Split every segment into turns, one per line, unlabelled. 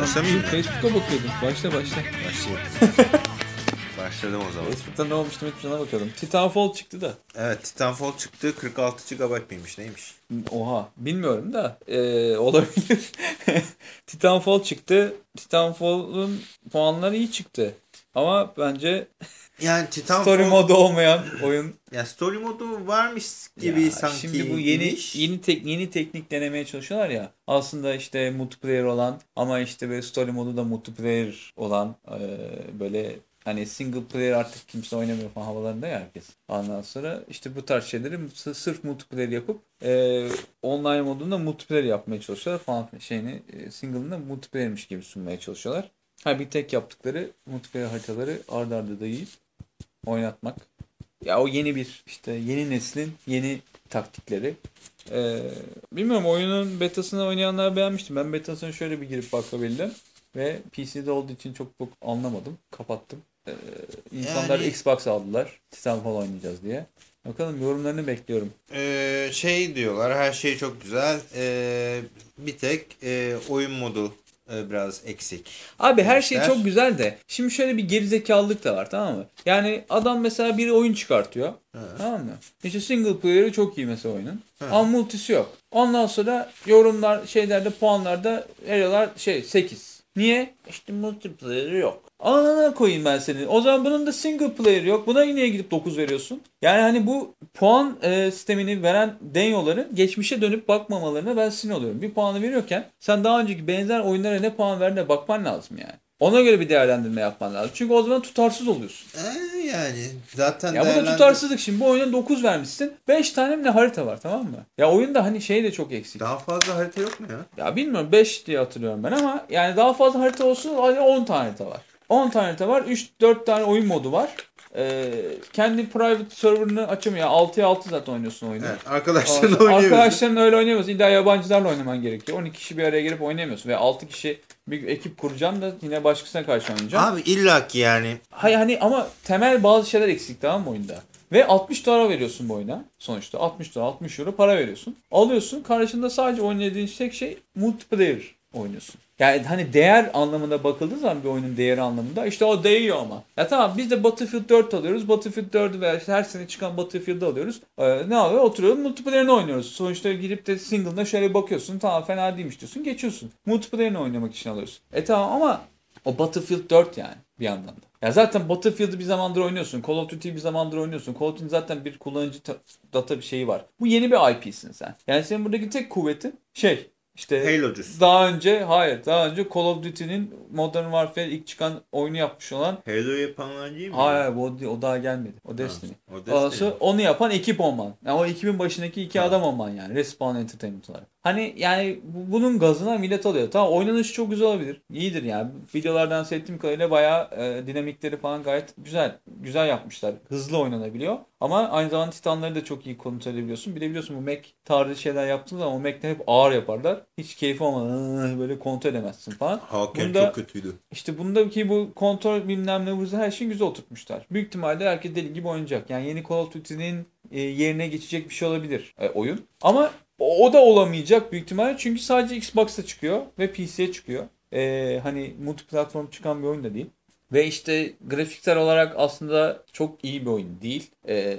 Başlamayayım mı?
Facebook'a bakıyordum. Başla başla.
Başlayayım. Başladım o zaman.
Facebook'ta ne olmuş demek sana. Titanfall çıktı da.
Evet Titanfall çıktı. 46 GB mıymış neymiş?
Oha bilmiyorum da ee, olabilir. Titanfall çıktı. Titanfall'un puanları iyi çıktı. Ama bence
Yani Titanfall...
story modu olmayan oyun.
Ya story modu varmış gibi
Ya
sanki.
Şimdi bu yeni
imiş.
yeni tek yeni teknik denemeye çalışıyorlar ya. Aslında işte multiplayer olan ama işte böyle story modu da multiplayer olan ee, böyle hani single player artık kimse oynamıyor falan havalarında ya herkes. Ondan sonra işte bu tarz şeyleri sırf multiplayer yapıp e, online modunda multiplayer yapmaya çalışıyorlar falan şeyini e, single'ını multiplayer'miş gibi sunmaya çalışıyorlar. Ha bir tek yaptıkları multiplayer haritaları arda arda dayayıp oynatmak. Ya o yeni bir işte yeni neslin yeni taktikleri. Ee, bilmiyorum oyunun betasını oynayanlar beğenmiştim. Ben betasına şöyle bir girip bakabildim. Ve PC'de olduğu için çok çok anlamadım. Kapattım. Ee, insanlar
Yani-
Xbox aldılar. Titanfall oynayacağız diye. Bakalım yorumlarını bekliyorum.
Ee, şey diyorlar her şey çok güzel. Ee, bir tek e, oyun modu biraz eksik.
Abi her şey çok güzel de şimdi şöyle bir gerizekalılık da var tamam mı? Yani adam mesela bir oyun çıkartıyor. Tamam mı? İşte single player'ı çok iyi mesela oyunun. Ama multisi yok. Ondan sonra yorumlar şeylerde puanlarda veriyorlar şey 8. Niye? İşte multiplayer'ı yok. Anana koyayım ben senin. O zaman bunun da single player yok. Buna yine gidip 9 veriyorsun. Yani hani bu puan e, sistemini veren denyoların geçmişe dönüp bakmamalarına ben sinir oluyorum. Bir puanı veriyorken sen daha önceki benzer oyunlara ne puan verdiğine bakman lazım yani. Ona göre bir değerlendirme yapman lazım. Çünkü o zaman tutarsız oluyorsun.
Ee, yani zaten
Ya bu da tutarsızlık şimdi. Bu oyuna 9 vermişsin. 5 tane mi ne harita var tamam mı? Ya oyunda hani şey de çok eksik.
Daha fazla harita yok mu ya?
Ya bilmiyorum 5 diye hatırlıyorum ben ama yani daha fazla harita olsun hadi 10 tane harita var. 10 tane harita var. 3-4 tane oyun modu var. Ee, kendi private server'ını açamıyor. 6'ya 6 zaten oynuyorsun oyunu.
Evet, arkadaşlarla
Ondan-
oynuyoruz.
Arkadaşlarınla öyle oynayamıyorsun. İlla yabancılarla oynaman gerekiyor. 12 kişi bir araya gelip oynayamıyorsun. Ve 6 kişi bir ekip kuracaksın da yine başkasına karşı oynayacaksın.
Abi illaki yani
Hayır hani ama temel bazı şeyler eksik tamam mı oyunda? Ve 60 dolar veriyorsun bu oyuna sonuçta. 60 dolar 60 euro para veriyorsun. Alıyorsun karşında sadece oynadığın tek şey multiplayer oynuyorsun. Yani hani değer anlamında bakıldığı zaman bir oyunun değeri anlamında işte o değiyor ama. Ya tamam biz de Battlefield 4 alıyoruz. Battlefield 4'ü veya işte her sene çıkan Battlefield'ı alıyoruz. Ee, ne alıyor? Oturuyoruz multiplayer'ını oynuyoruz. Sonuçta gidip de single'da şöyle bakıyorsun. Tamam fena değilmiş diyorsun. Geçiyorsun. Multiplayer'ını oynamak için alıyorsun. E tamam ama o Battlefield 4 yani bir yandan da. Ya zaten Battlefield'ı bir zamandır oynuyorsun. Call of Duty'yi bir zamandır oynuyorsun. Call of Duty'nin zaten bir kullanıcı ta- data bir şeyi var. Bu yeni bir IP'sin sen. Yani senin buradaki tek kuvvetin şey işte
Halo'cusun.
daha önce hayır daha önce Call of Duty'nin Modern Warfare ilk çıkan oyunu yapmış olan
Halo yapanlar değil mi?
hayır o, o daha gelmedi. O Destiny.
o Destiny.
Sonra onu yapan ekip olman. Yani o ekibin başındaki iki adam olman yani. Respawn Entertainment olarak. Hani yani bu- bunun gazına millet alıyor. Tamam oynanışı çok güzel olabilir. İyidir yani. Videolardan seyrettiğim kadarıyla bayağı e, dinamikleri falan gayet güzel. Güzel yapmışlar. Hızlı oynanabiliyor. Ama aynı zamanda Titanları da çok iyi kontrol edebiliyorsun. Bir de biliyorsun bu Mac tarzı şeyler yaptığın zaman o Mac'te hep ağır yaparlar. Hiç keyfi olmadan böyle kontrol edemezsin falan.
Hakan
Bunda-
çok kötüydü.
İşte bundaki bu kontrol bilmem ne hızı her şeyi güzel oturtmuşlar. Büyük ihtimalle herkes deli gibi oynayacak. Yani yeni Call of Duty'nin e, yerine geçecek bir şey olabilir e, oyun. Ama o, da olamayacak büyük ihtimalle çünkü sadece Xbox'ta çıkıyor ve PC'ye çıkıyor. E, hani multiplatform çıkan bir oyun da değil. Ve işte grafiksel olarak aslında çok iyi bir oyun değil. E,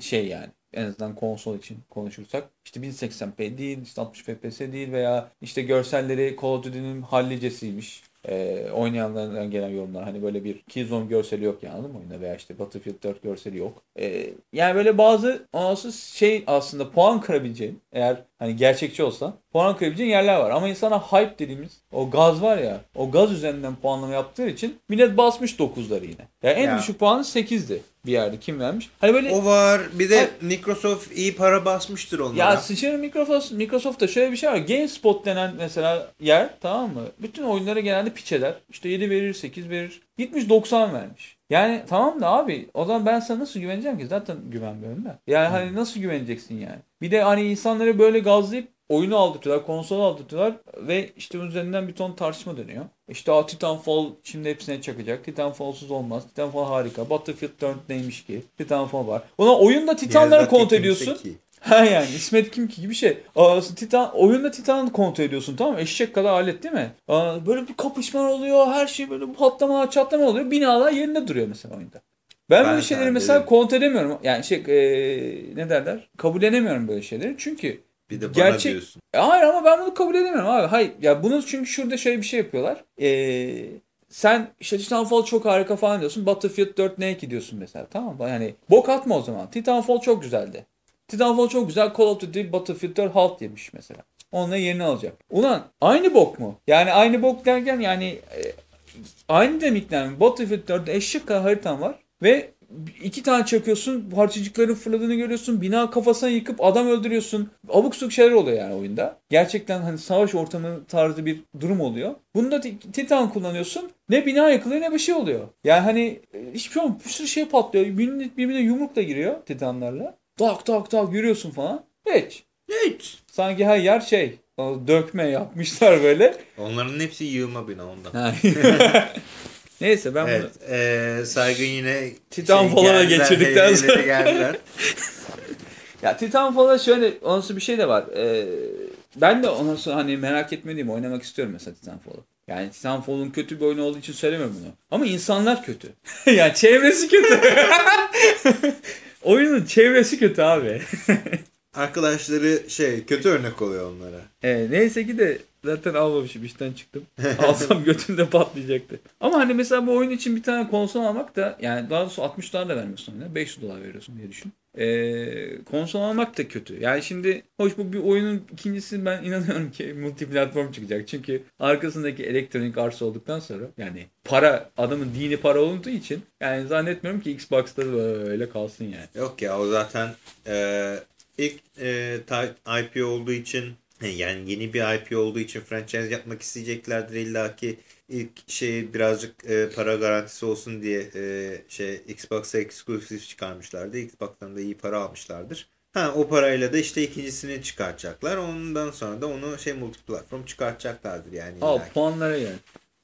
şey yani en azından konsol için konuşursak. İşte 1080p değil, işte 60 fps değil veya işte görselleri Call of Duty'nin hallicesiymiş. Ee, oynayanlardan gelen yorumlar hani böyle bir Killzone görseli yok yani anladın mı oyunda veya işte Battlefield 4 görseli yok. Ee, yani böyle bazı anasız şey aslında puan kırabileceğin eğer hani gerçekçi olsa puan kırabileceğin yerler var. Ama insana hype dediğimiz o gaz var ya o gaz üzerinden puanlama yaptığı için millet basmış 9'ları yine. Yani en
Ya.
düşük puanı 8'di bir yerde kim vermiş. Hani böyle
O var. Bir de
Ha-
Microsoft iyi para basmıştır onlara.
ya sıçarım Microsoft, Microsoft'ta şöyle bir şey var. GameSpot denen mesela yer tamam mı? Bütün oyunlara genelde piçeler. İşte 7 verir, 8 verir. Gitmiş 90 vermiş. Yani tamam da abi o zaman ben sana nasıl güveneceğim ki? Zaten güvenmiyorum da. Yani hani nasıl güveneceksin yani? Bir de hani insanları böyle gazlayıp oyunu aldırtıyorlar, konsolu aldırtıyorlar ve işte bunun üzerinden bir ton tartışma dönüyor. İşte "Aa, Titanfall şimdi hepsine çakacak. Titanfall'suz olmaz. Titanfall harika. Battlefield 4 neymiş ki? Titanfall var. Ulan oyunda Titanları kontrol ediyorsun. Ha yani İsmet kim ki gibi şey. Aa, Titan, oyunda Titan'ı kontrol ediyorsun tamam mı? Eşek kadar alet değil mi? Aa, böyle bir kapışma oluyor. Her şey böyle patlama çatlama oluyor. Binalar yerinde duruyor mesela oyunda. Ben,
Ben
böyle şeyleri mesela kontrol edemiyorum. Yani şey e, ne derler? Kabullenemiyorum böyle şeyleri. Çünkü
Bir de bana
Gerçek-
diyorsun.
e, hayır ama ben bunu kabul edemiyorum abi. Hayır ya bunu çünkü şurada şöyle bir şey yapıyorlar. Ee, sen işte Titanfall çok harika falan diyorsun. Battlefield 4 ne ki diyorsun mesela tamam mı? Yani bok atma o zaman. Titanfall çok güzeldi. Titanfall çok güzel. Call of Duty Battlefield 4 halt yemiş mesela. Onunla yerini alacak. Ulan aynı bok mu? Yani aynı bok derken yani e, aynı demikler mi? Battlefield 4'te eşek kadar haritan var ve iki tane çakıyorsun, parçacıkların fırladığını görüyorsun, bina kafasına yıkıp adam öldürüyorsun. Abuk subuk şeyler oluyor yani oyunda. Gerçekten hani savaş ortamı tarzı bir durum oluyor. Bunda ti- Titan kullanıyorsun. Ne bina yıkılıyor ne bir şey oluyor. Yani hani e, hiçbir şey olmuyor. Bir sürü şey patlıyor. Birbirine, birbirine yumrukla giriyor Titanlarla. Tak tak tak yürüyorsun falan. Hiç.
Hiç.
Sanki her yer şey. Dökme yapmışlar böyle.
Onların hepsi yığılma bina ondan.
Neyse ben bunu...
Evet. eee saygın yine
Titanfall'a
geldiler,
geçirdikten sonra.
geldiler.
Ya Titanfall'a şöyle onası bir şey de var. Ee, ben de ondan sonra hani merak etmediğim oynamak istiyorum mesela Titanfall'u. Yani Titanfall'un kötü bir oyun olduğu için söylemiyorum bunu. Ama insanlar kötü. yani çevresi kötü. Oyunun çevresi kötü abi.
Arkadaşları şey kötü örnek oluyor onlara.
Evet, neyse ki de zaten almamışım işten çıktım. Alsam götümde patlayacaktı. Ama hani mesela bu oyun için bir tane konsol almak da yani daha doğrusu 60 dolar da vermiyorsun oyuna. 500 dolar veriyorsun diye düşün. Ee, konsol almak da kötü. Yani şimdi hoş bu bir oyunun ikincisi ben inanıyorum ki multiplatform çıkacak. Çünkü arkasındaki elektronik arsa olduktan sonra yani para adamın dini para olduğu için yani zannetmiyorum ki Xbox'ta böyle kalsın yani.
Yok ya o zaten eee, ilk eee, ta- IP olduğu için yani yeni bir IP olduğu için franchise yapmak isteyeceklerdir illa ki ilk şey birazcık eee, para garantisi olsun diye eee, şey Xbox'a exclusive çıkarmışlardı. Xbox'tan da iyi para almışlardır. Ha o parayla da işte ikincisini çıkartacaklar. Ondan sonra da onu şey multiplatform çıkartacaklardır yani. Ki.
puanlara gel.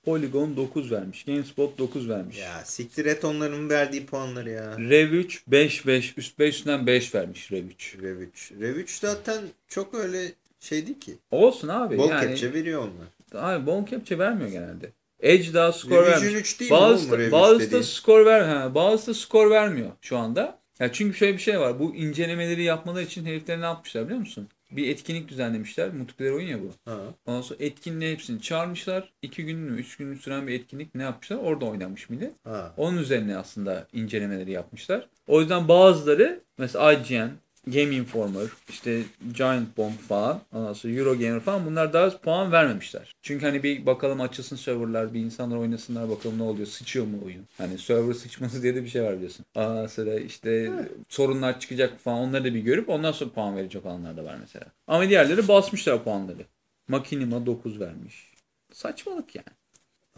Polygon 9 vermiş. GameSpot 9 vermiş.
Ya siktir et onların verdiği puanları ya.
Rev 3 5 5 üst 5 üstünden 5 vermiş Rev 3.
Rev 3. Rev 3 zaten çok öyle şey değil ki.
Olsun abi
Bol
yani.
kepçe veriyor onlar.
Abi kepçe vermiyor genelde. Edge daha skor
Revision
vermiş.
3 değil mi
Bazısı,
oğlum
da,
Rev 3
bazısı da skor ver, ha, bazısı da skor vermiyor şu anda. Ya çünkü şöyle bir şey var. Bu incelemeleri yapmaları için herifler ne yapmışlar biliyor musun? Bir etkinlik düzenlemişler. Multiplayer oyun ya bu.
Ha.
Ondan sonra etkinliğe hepsini çağırmışlar. 2 gün mü 3 gün süren bir etkinlik ne yapmışlar? Orada oynanmış millet.
Ha.
Onun üzerine aslında incelemeleri yapmışlar. O yüzden bazıları mesela IGN, Game Informer, işte Giant Bomb falan, sonra Eurogamer falan bunlar daha puan vermemişler. Çünkü hani bir bakalım açılsın serverlar, bir insanlar oynasınlar bakalım ne oluyor, sıçıyor mu oyun? Hani server sıçması diye de bir şey var biliyorsun. Aa sıra işte sorunlar çıkacak falan onları da bir görüp ondan sonra puan verecek olanlar da var mesela. Ama diğerleri basmışlar puanları. Makinima 9 vermiş. Saçmalık yani.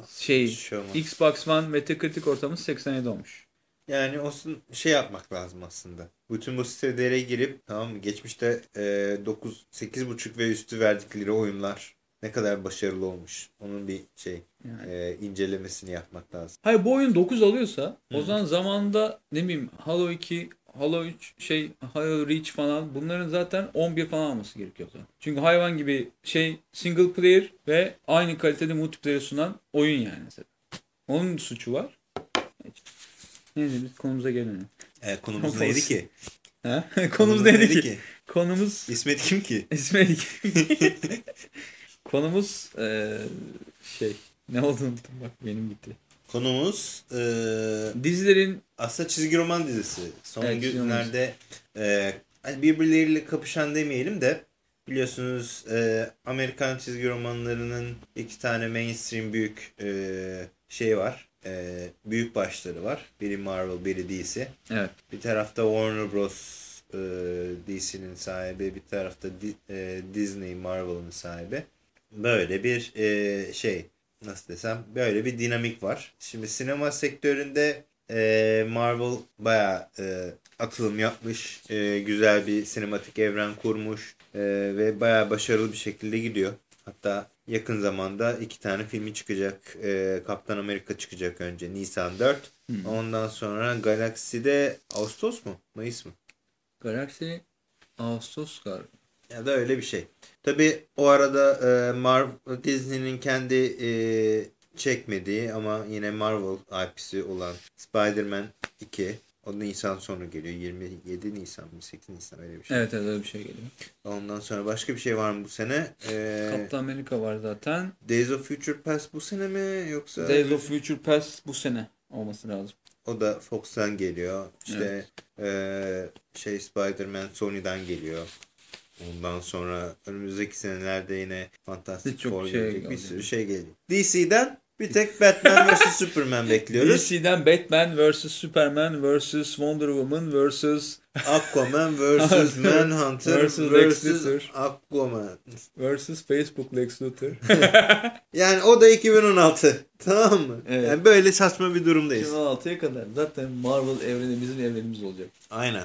Şey,
Şey.
Xbox One Metacritic ortamı 87 olmuş.
Yani olsun şey yapmak lazım aslında. Bütün bu sitelere girip tamam mı? Geçmişte e, 9 8.5 ve üstü verdikleri oyunlar ne kadar başarılı olmuş. Onun bir şey
Yani.
e, incelemesini yapmak lazım.
Hayır bu oyun 9 alıyorsa o
Hı.
zaman zamanında ne bileyim Halo 2, Halo 3, şey Halo Reach falan bunların zaten 11 falan alması gerekiyor. o. Çünkü hayvan gibi şey single player ve aynı kalitede multiplayer sunan oyun yani mesela. Onun suçu var. Neyse biz konumuza gelelim.
E, konumuz
Konumuz-
neydi ki?
Ha? Konumuz neydi ki? Konumuz
İsmet kim ki?
İsmail. Konumuz eee, şey ne olduğunu unuttum bak benim gitti.
Konumuz e,
Dizilerin
aslında çizgi roman dizisi. Son
Evet,
günlerde e, hani birbirleriyle kapışan demeyelim de biliyorsunuz e, Amerikan çizgi romanlarının iki tane mainstream büyük e, şey var. E, büyük başları var. Biri Marvel, biri DC.
evet
Bir tarafta Warner Bros. e, DC'nin sahibi, bir tarafta Di- e, Disney Marvel'ın sahibi. Böyle bir e, şey nasıl desem böyle bir dinamik var. Şimdi sinema sektöründe e, Marvel bayağı e, atılım yapmış. E, güzel bir sinematik evren kurmuş. E, ve bayağı başarılı bir şekilde gidiyor. Hatta yakın zamanda iki tane filmi çıkacak. E, Kaptan Amerika çıkacak önce Nisan 4. Ondan sonra Galaxy'de Ağustos mu? Mayıs mı?
Galaxy Ağustos galiba.
Ya da öyle bir şey. Tabi o arada e, Marvel, Disney'nin kendi e, çekmediği ama yine Marvel IP'si olan Spider-Man 2 o Nisan sonu geliyor. 27 Nisan mı 8 Nisan öyle bir şey.
Evet evet öyle bir şey geliyor.
Ondan sonra başka bir şey var mı bu sene? Ee,
Kaptan Amerika var zaten.
Days of Future Past bu sene mi yoksa?
Days of Future Past bu sene olması lazım.
O da Fox'tan geliyor. İşte ee, şey Spider-Man Sony'den geliyor. Ondan sonra önümüzdeki senelerde yine Fantastic Four
şey
gelecek. Bir sürü şey gelecek. DC'den bir tek Batman vs Superman bekliyoruz.
DC'den Batman vs Superman vs Wonder Woman vs
Aquaman vs Manhunter
Versus Lex
vs
Luthor.
Aquaman.
vs Facebook Lex Luthor.
Yani o da 2016. Tamam mı?
Evet.
Yani böyle saçma bir durumdayız.
2016'ya kadar zaten Marvel evreni bizim evrenimiz olacak.
Aynen.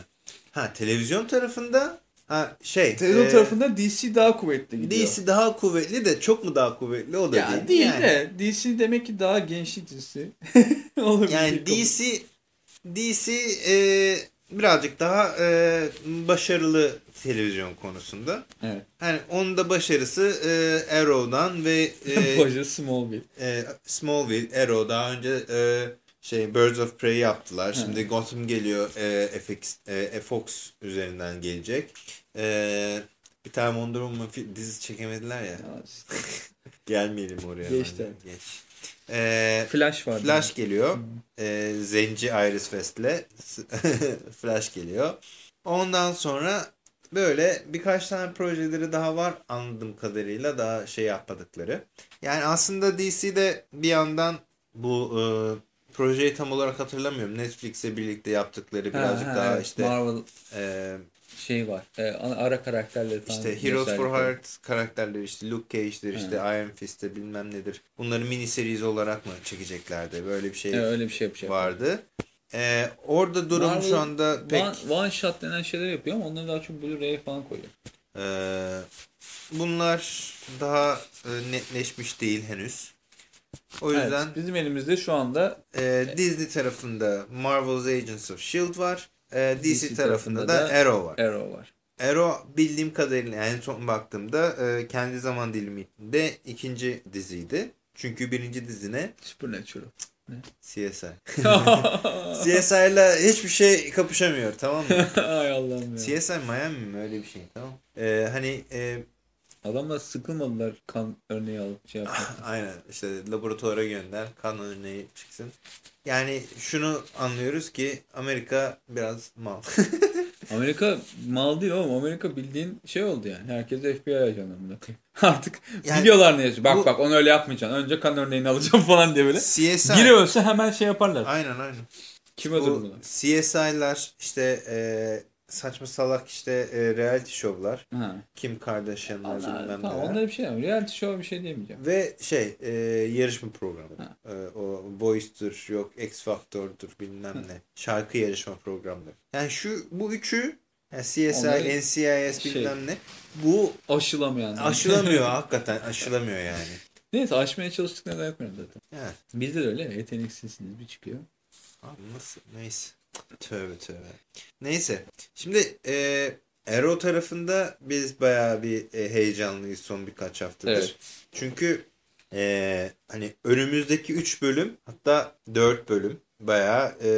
Ha televizyon tarafında ha şey.
Televizyon
e,
tarafında DC daha kuvvetli gidiyor.
DC daha kuvvetli de çok mu daha kuvvetli o da
ya
değil.
değil
yani,
de DC demek ki daha gençlik dizisi.
Yani DC DC e, birazcık daha e, başarılı televizyon konusunda.
Evet.
Hani onun da başarısı e, Arrow'dan ve e,
Smallville.
e, Smallville, Arrow daha önce e, şey Birds of Prey yaptılar. Şimdi Gotham geliyor e, FX, e, FX üzerinden gelecek. E, bir tane Wonder Woman dizisi çekemediler ya.
Ya işte.
Gelmeyelim oraya. Bence. Geç. E,
Flash var.
Flash geliyor. E, Zenci Iris West'le Flash geliyor. Ondan sonra böyle birkaç tane projeleri daha var anladığım kadarıyla daha şey yapmadıkları. Yani aslında DC'de bir yandan bu e, projeyi tam olarak hatırlamıyorum. Netflix'le birlikte yaptıkları birazcık
Ha, ha,
daha
evet.
işte
Marvel
e,
şey var. Ee, ana- ara karakterleri falan.
işte Heroes for. Heart karakterleri işte Luke Cage'dir işte Iron Fist'tir bilmem nedir. Bunları mini series olarak mı çekeceklerdi? Böyle bir şey
Evet, öyle bir şey yapacak.
vardı. E, orada durum
Marvel
şu anda pek
One, one shot denen şeyler yapıyor ama onları daha çok Blu-ray'e falan koyuyor.
Ee, bunlar daha e, netleşmiş değil henüz. O yüzden
Evet, bizim elimizde şu anda
e, Disney tarafında Marvel's Agents of S.H.I.E.L.D. var. E, DC,
DC
tarafında,
tarafında
da,
da
Arrow var.
Arrow var.
Arrow bildiğim kadarıyla en son baktığımda e, kendi zaman diliminde ikinci diziydi. Çünkü birinci dizine
Supernatural.
CSI. CSI'la hiçbir şey kapışamıyor tamam mı?
Ay Allah'ım ya.
CSI Miami mi öyle bir şey tamam. E, hani e,
Adamlar sıkılmadılar kan örneği alıp şey yapmak.
Aynen işte laboratuvara gönder kan örneği çıksın. Yani şunu anlıyoruz ki Amerika biraz mal.
Amerika mal değil oğlum. Amerika bildiğin şey oldu yani. Herkes FBI ajanlarında. Artık
Yani
biliyorlar ne yazıyor. Bak
bu-
bak onu öyle yapmayacaksın. Önce kan örneğini alacağım falan diye böyle.
CSI.
Biri ölse hemen şey yaparlar.
Aynen aynen.
Kim öldürdü
Bu
bunu?
CSI'lar işte e, saçma salak işte e, reality show'lar.
Ha.
Kim Kardashian'lar
Onlar,
bilmem
tamam,
neler.
onlara bir şey yapmıyorum. Reality show bir şey diyemeyeceğim.
Ve şey e, yarışma programı.
Ha.
E, o Voice'dur yok X Factor'dur bilmem ne. Şarkı yarışma programları. Yani şu bu üçü yani CSI,
Onları
NCIS
şey-
bilmem ne. Bu
Aşılamayan.
aşılamıyor hakikaten aşılamıyor yani.
Neyse aşmaya çalıştıklarını yapmıyorum zaten.
Evet.
Bizde de öyle yeteneksizsiniz bir çıkıyor.
Abi nasıl? Neyse. Tövbe tövbe. Neyse. Şimdi e, Arrow tarafında biz bayağı bir e, heyecanlıyız son birkaç haftadır.
Evet.
Çünkü e, hani önümüzdeki 3 bölüm hatta 4 bölüm bayağı e,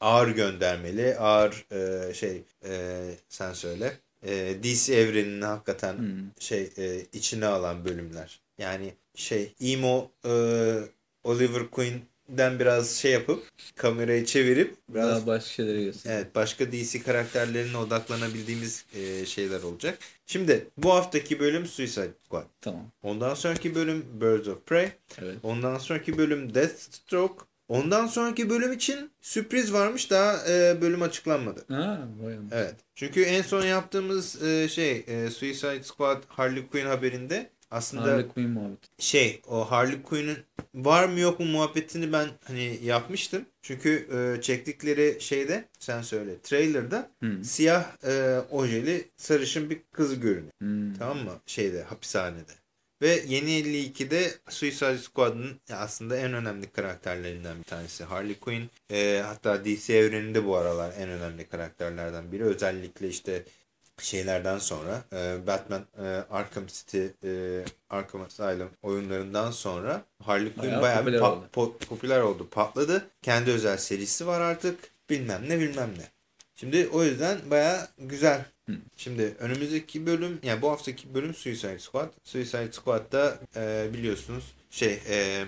ağır göndermeli. Ağır e, şey e, sen söyle. E, DC evrenini hakikaten
Hmm.
şey e, içine alan bölümler. Yani şey emo e, Oliver Queen'den biraz şey yapıp kamerayı çevirip biraz
Daha başka şeyleri göster.
evet başka DC karakterlerine odaklanabildiğimiz e, şeyler olacak. Şimdi bu haftaki bölüm Suicide Squad.
Tamam.
Ondan sonraki bölüm Birds of Prey.
Evet.
Ondan sonraki bölüm Deathstroke. Ondan sonraki bölüm için sürpriz varmış daha e, bölüm açıklanmadı.
Ha.
Evet. Çünkü en son yaptığımız e, şey e, Suicide Squad Harley Quinn haberinde aslında
Harley Quinn muhabbeti.
şey o Harley Quinn'in var mı yok mu muhabbetini ben hani yapmıştım. Çünkü e, çektikleri şeyde sen söyle trailer'da
Hmm.
siyah e, ojeli sarışın bir kız görünüyor.
Hmm.
Tamam mı? Şeyde hapishanede. Ve Yeni 52'de Suicide Squad'ın aslında en önemli karakterlerinden bir tanesi Harley Quinn. E, hatta DC evreninde bu aralar en önemli karakterlerden biri. Özellikle işte şeylerden sonra e, Batman e, Arkham City e, Arkham Asylum oyunlarından sonra Harley Quinn
Bayağı
bayağı,
popüler
bir pa-
oldu.
po- popüler oldu. Patladı. Kendi özel serisi var artık. Bilmem ne bilmem ne. Şimdi o yüzden bayağı güzel. Şimdi önümüzdeki bölüm yani bu haftaki bölüm Suicide Squad. Suicide Squad'da e, biliyorsunuz şey e,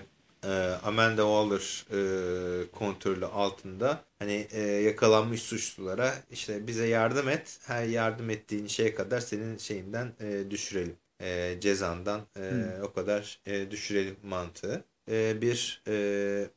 Amanda Waller e, kontrolü altında hani e, yakalanmış suçlulara işte bize yardım et. Her yardım ettiğin şeye kadar senin şeyinden e, düşürelim. E, cezandan e, o kadar e, düşürelim mantığı. E, bir e,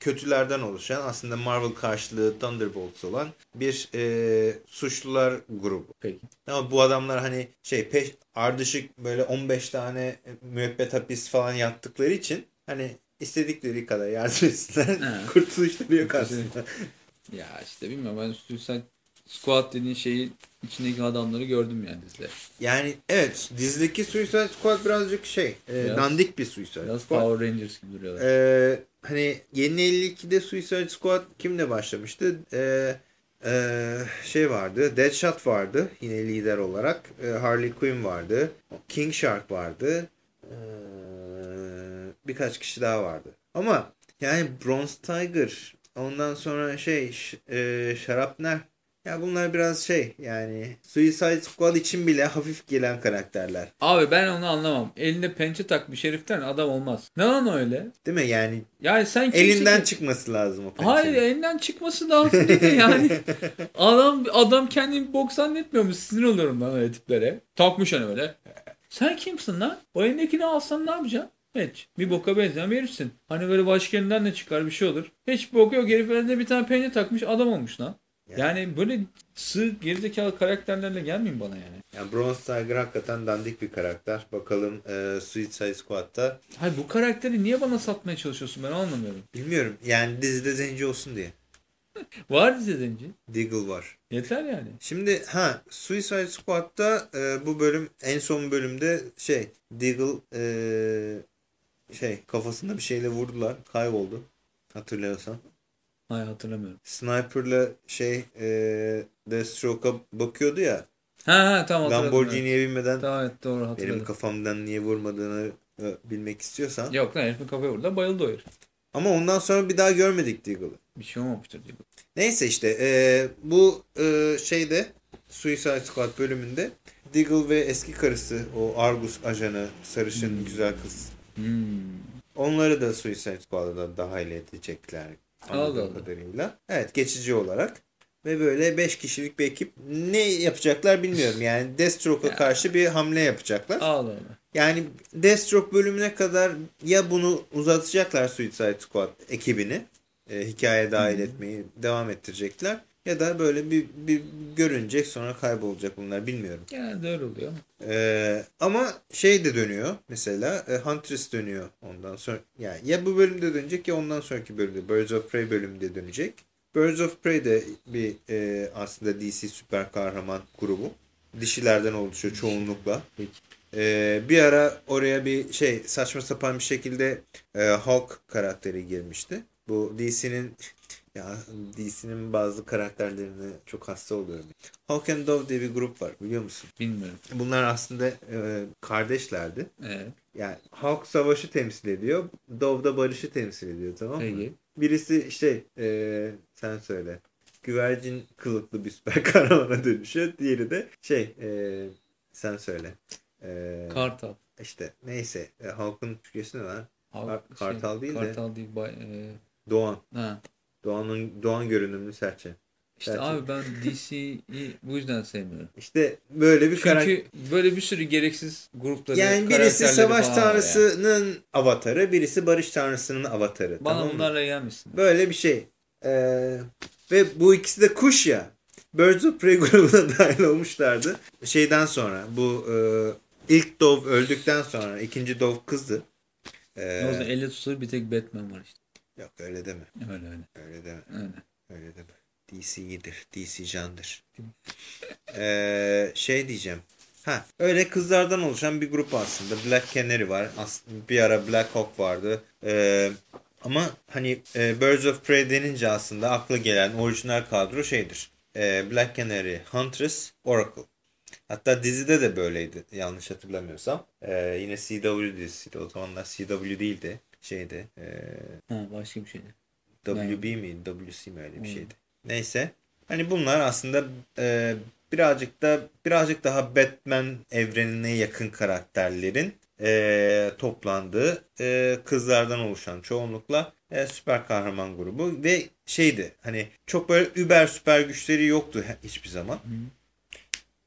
kötülerden oluşan aslında Marvel karşılığı Thunderbolts olan bir e, suçlular grubu.
Peki.
Ama bu adamlar hani şey peş, ardışık böyle 15 tane müebbet hapis falan yattıkları için hani istedikleri kadar yardım etsinler. Kurtuluşları yok aslında.
Ya işte bilmiyorum ben Suicide Squad dediğin şeyi içindeki adamları gördüm yani dizide.
Yani evet dizideki Suicide Squad birazcık şey e,
Biraz-
dandik bir Suicide
Biraz
Squad.
Power Rangers gibi duruyorlar.
Ee, hani yeni 52'de Suicide Squad kimle başlamıştı? Ee, ee, şey vardı. Deadshot vardı yine lider olarak. Ee, Harley Quinn vardı. King Shark vardı. Birkaç kişi daha vardı. Ama yani Bronze Tiger ondan sonra şey e, Şarapner ya bunlar biraz şey yani Suicide Squad için bile hafif gelen karakterler.
Abi ben onu anlamam. Elinde pençe takmış heriften adam olmaz. Ne lan öyle?
Değil mi? Yani
Yani sen
elinden
ki?
çıkması lazım o
Hayır
pençenin.
elinden çıkması lazım değil de yani. adam adam kendini bok zannetmiyormuş. Sinir oluyorum ben öyle tiplere. Takmış hani böyle. Sen kimsin lan? O elindekini alsan ne yapacaksın? Hiç. Bir boka benzeyen verirsin. Hani böyle başkentinden de çıkar bir şey olur. Hiç bir boku yok. Herif elinde bir tane penye takmış adam olmuş lan. Yani böyle sığ gerizekalı karakterlerle gelmeyin bana yani.
Yani Bronze Tiger hakikaten dandik bir karakter. Bakalım e, Suicide Squad'da.
Hayır bu karakteri niye bana satmaya çalışıyorsun ben anlamıyorum.
Bilmiyorum. Yani dizide zenci olsun diye.
Var dizi zenci.
Deagle var.
Yeter yani.
Şimdi ha Suicide Squad'da e, bu bölüm en son bölümde şey Deagle e, şey kafasında bir şeyle vurdular. Kayboldu. Hatırlıyorsan.
Hayır hatırlamıyorum.
Sniper'la şey e, Deathstroke'a bakıyordu ya.
Ha ha tamam hatırladım. evet.
Lamborghini'ye binmeden
Tamam evet doğru hatırladım.
benim kafamdan niye vurmadığını e, bilmek istiyorsan.
Yok lan herifin kafaya vurdu bayıldı o herif.
Ama ondan sonra bir daha görmedik Deagle'ı.
Bir şey olmamıştır diye.
Neyse işte e, bu e, şeyde Suicide Squad bölümünde Deagle ve eski karısı o Argus ajanı sarışın güzel kız.
Hmm.
Onları da Suicide Squad'a da dahil edecekler. anladığım kadarıyla. Evet geçici olarak. Ve böyle 5 kişilik bir ekip ne yapacaklar bilmiyorum. Yani Deathstroke'a
Ya.
karşı bir hamle yapacaklar.
Allah.
Yani Deathstroke bölümüne kadar ya bunu uzatacaklar Suicide Squad ekibini e, hikaye dahil etmeyi devam ettirecekler ya da böyle bir, bir görünecek sonra kaybolacak bunlar bilmiyorum.
Genelde öyle oluyor ama.
E, ama şey de dönüyor mesela e, Huntress dönüyor ondan sonra yani ya bu bölümde dönecek ya ondan sonraki bölümde Birds of Prey bölümünde dönecek. Birds of Prey de bir e, aslında DC süper kahraman grubu. Dişilerden oluşuyor çoğunlukla.
Peki.
Ee, bir ara oraya bir şey saçma sapan bir şekilde e, Hulk karakteri girmişti. Bu DC'nin ya DC'nin bazı karakterlerine çok hasta oluyorum. Hulk and Dove diye bir grup var biliyor musun?
Bilmiyorum.
Bunlar aslında e, kardeşlerdi.
Evet.
Yani Hulk savaşı temsil ediyor. Dove da barışı temsil ediyor tamam mı?
Peki.
Birisi şey e, sen söyle. Güvercin kılıklı bir süper kahramana dönüşüyor. Diğeri de şey e, sen söyle. E,
Kartal.
işte neyse e, halkın Türkçesi ne?
Halk-
Kar- kartal değil de-
Kartal değil. Bay, e,
Doğan.
ha.
Doğan'ın Doğan görünümlü serçe.
İşte
Gerçek.
abi ben DC'yi bu yüzden sevmiyorum.
İşte böyle bir karakter.
Çünkü böyle bir sürü gereksiz grupları,
Yani birisi savaş
var yani.
tanrısının avatarı, birisi barış tanrısının avatarı.
Bana
tamam
bunlarla gelmesin.
Böyle bir şey. Ee, ve bu ikisi de kuş ya. Birds of Prey grubuna dahil olmuşlardı. Şeyden sonra bu e, ilk Dove öldükten sonra ikinci Dove kızdı. Ee,
O zaman elle tutulur bir tek Batman var işte.
Yok öyle deme.
Öyle öyle.
Öyle deme.
öyle.
Öyle deme. DC iyidir. DC candır. Ee, şey diyeceğim. Ha, öyle kızlardan oluşan bir grup aslında. Black Canary var. Aslında bir ara Black Hawk vardı. Ee, ama hani e, Birds of Prey denince aslında akla gelen orijinal kadro şeydir. Ee, Black Canary, Huntress, Oracle. Hatta dizide de böyleydi yanlış hatırlamıyorsam. Ee, yine CW dizisiydi. O zamanlar CW değildi. Şeydi. E,
Ha, başka bir şeydi.
WB mi? WC mi öyle bir şeydi. Neyse. Hani bunlar aslında e, birazcık da birazcık daha Batman evrenine yakın karakterlerin e, toplandığı e, kızlardan oluşan çoğunlukla e, süper kahraman grubu ve şeydi hani çok böyle über süper güçleri yoktu hiçbir zaman.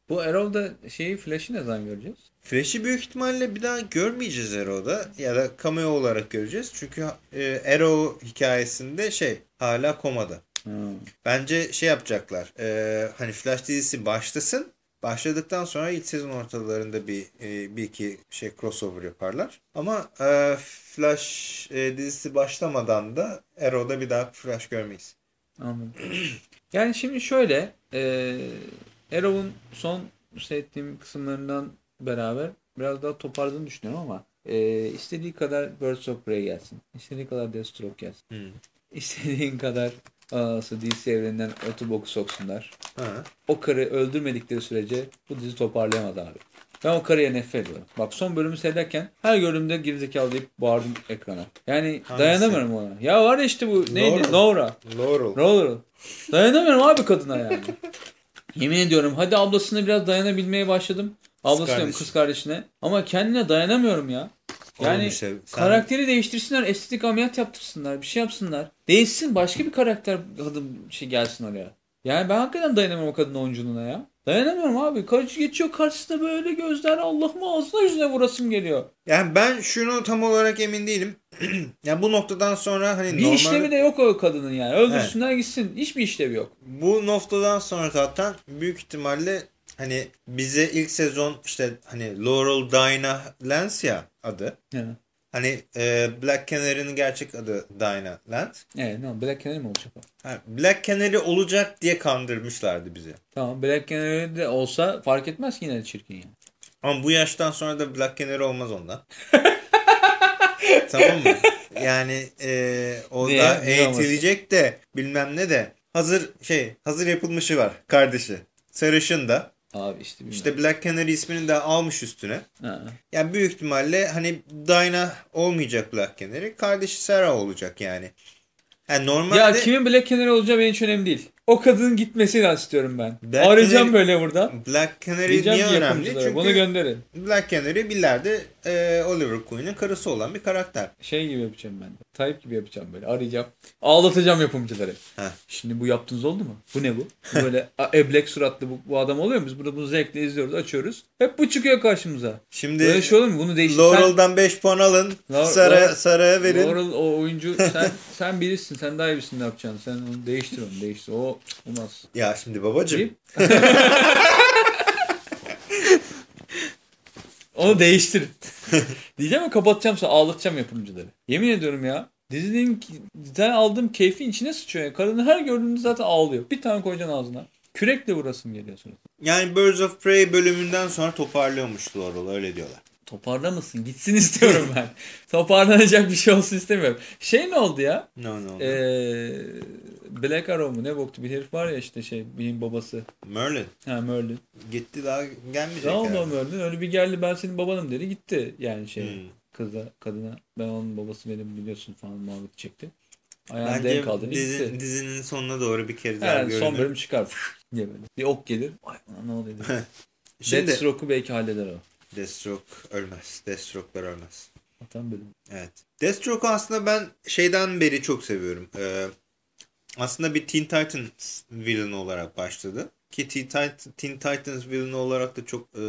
Bu Arrow'da şeyi Flash'ı ne zaman göreceğiz?
Flash'i büyük ihtimalle bir daha görmeyeceğiz Arrow'da ya da cameo olarak göreceğiz. Çünkü e, Arrow hikayesinde şey hala komada.
Ha.
Bence şey yapacaklar. e, hani Flash dizisi başlasın. Başladıktan sonra ilk sezon ortalarında bir e, bir iki şey crossover yaparlar. Ama e, Flash e, dizisi başlamadan da Arrow'da bir daha Flash görmeyiz.
Anladım. Yani şimdi şöyle e, Arrow'un son seyrettiğim kısımlarından beraber biraz daha toparladığını düşünüyorum ama e, istediği kadar Birds of Prey gelsin. istediği kadar Deathstroke gelsin.
Hmm.
İstediğin kadar anası DC evreninden otobok soksunlar.
Ha.
O karı öldürmedikleri sürece bu dizi toparlayamaz abi. Ben o karıya nefret ediyorum. Bak son bölümü seyrederken her gördüğümde gerizekalı deyip bağırdım ekrana. Yani
Hangisi?
dayanamıyorum ona. Ya var ya işte bu neydi?
Laurel.
Nora.
Laurel.
Laurel. Dayanamıyorum abi kadına yani. Yemin ediyorum hadi ablasına biraz dayanabilmeye başladım. Ablası diyorum kız kardeşine. Ama kendine dayanamıyorum ya. Yani
Oğlum işte sen-
karakteri değiştirsinler, estetik ameliyat yaptırsınlar, bir şey yapsınlar. Değişsin, başka bir karakter kadın şey gelsin oraya. Yani ben hakikaten dayanamıyorum o kadın oyunculuğuna ya. Dayanamıyorum abi. Karıcı geçiyor karşısında böyle gözler Allah'ım ağzına yüzüne vurasım geliyor.
Yani ben şunu tam olarak emin değilim. yani bu noktadan sonra hani
Bir
normal...
işlevi de yok o kadının yani. Öldürsünler gitsin. Hiçbir işlevi yok.
bu noktadan sonra zaten büyük ihtimalle hani bize ilk sezon işte hani Laurel Dinah Lance ya adı.
Yani.
Hani e, Black Canary'nin gerçek adı Dinah Lance.
Evet, ne Black Canary mi olacak o?
Ha, Black Canary olacak diye kandırmışlardı bizi.
Tamam Black Canary de olsa fark etmez ki yine de çirkin yani.
Ama bu yaştan sonra da Black Canary olmaz ondan. tamam mı? Yani e, o
Niye?
da eğitilecek de bilmem ne de hazır şey hazır yapılmışı var kardeşi. Sarışın da.
Abi işte bilmiyorum.
İşte Black Canary ismini de almış üstüne.
Ha.
Yani büyük ihtimalle hani Dinah olmayacak Black Canary. Kardeşi Sarah olacak yani. Yani normalde
Ya kimin Black Canary olacağı benim için önemli değil. O kadının gitmesini istiyorum ben.
Black
Arayacağım
Canary-
böyle burada.
Black Canary
Diyeceğim
niye önemli? Çünkü
bunu gönderin.
Black Canary billerde e, Oliver Queen'in karısı olan bir karakter.
Şey gibi yapacağım ben de. Tayyip gibi yapacağım böyle. Arayacağım. Ağlatacağım yapımcıları.
Heh.
Şimdi bu yaptığınız oldu mu? Bu ne bu? Bu Böyle eblek suratlı bu, bu adam oluyor mu? Biz burada bunu zevkle izliyoruz, açıyoruz. Hep bu çıkıyor karşımıza.
Şimdi
Böyle şey olur mu? Bunu değiştir.
Laurel'dan 5 puan alın.
Laurel-
Sarah,
Laurel-
Sarah'a verin.
Laurel o oyuncu sen sen bilirsin. Sen daha iyi bilirsin ne yapacağını. Sen onu değiştir onu değiştir. O olmaz.
Ya şimdi babacım.
Deyip- Onu değiştir. Diyeceğim ya kapatacağım sonra ağlatacağım yapımcıları. Yemin ediyorum ya. Dizinin diziden aldığım keyfin içine sıçıyor. ya. Kadını her gördüğümde zaten ağlıyor. Bir tane koyacaksın ağzına. Kürekle vurasım geliyor sonra.
Yani Birds of Prey bölümünden sonra toparlıyormuş Laurel öyle diyorlar.
Toparlamasın. Gitsin istiyorum ben. Toparlanacak bir şey olsun istemiyorum. Şey ne oldu ya?
No no.
Ee, Black Arrow mu ne boktu bir herif var ya işte şey benim babası.
Merlin
Ha Merlin.
gitti daha gelmeyecek
Ne oldu. Merlin? Öyle bir geldi ben senin babanım dedi gitti yani şey
Hmm.
kıza kadına ben onun babası benim biliyorsun falan muhabbet çekti. Ayağını
Bence
kaldırdı
dizi,
gitti.
dizinin sonuna doğru bir kere daha
Herhalde son bölüm çıkar diye böyle. Bir ok gelir. Ay ne oluyor.
Şimdi
Deathstroke'u belki halleder o.
Deathstroke ölmez. Deathstroke'lar ölmez.
Atan bölüm.
Evet. Deathstroke'u aslında ben şeyden beri çok seviyorum. Ee, aslında bir Teen Titans villain olarak başladı. Ki Teen, Tit- Teen Titans villain olarak da çok e,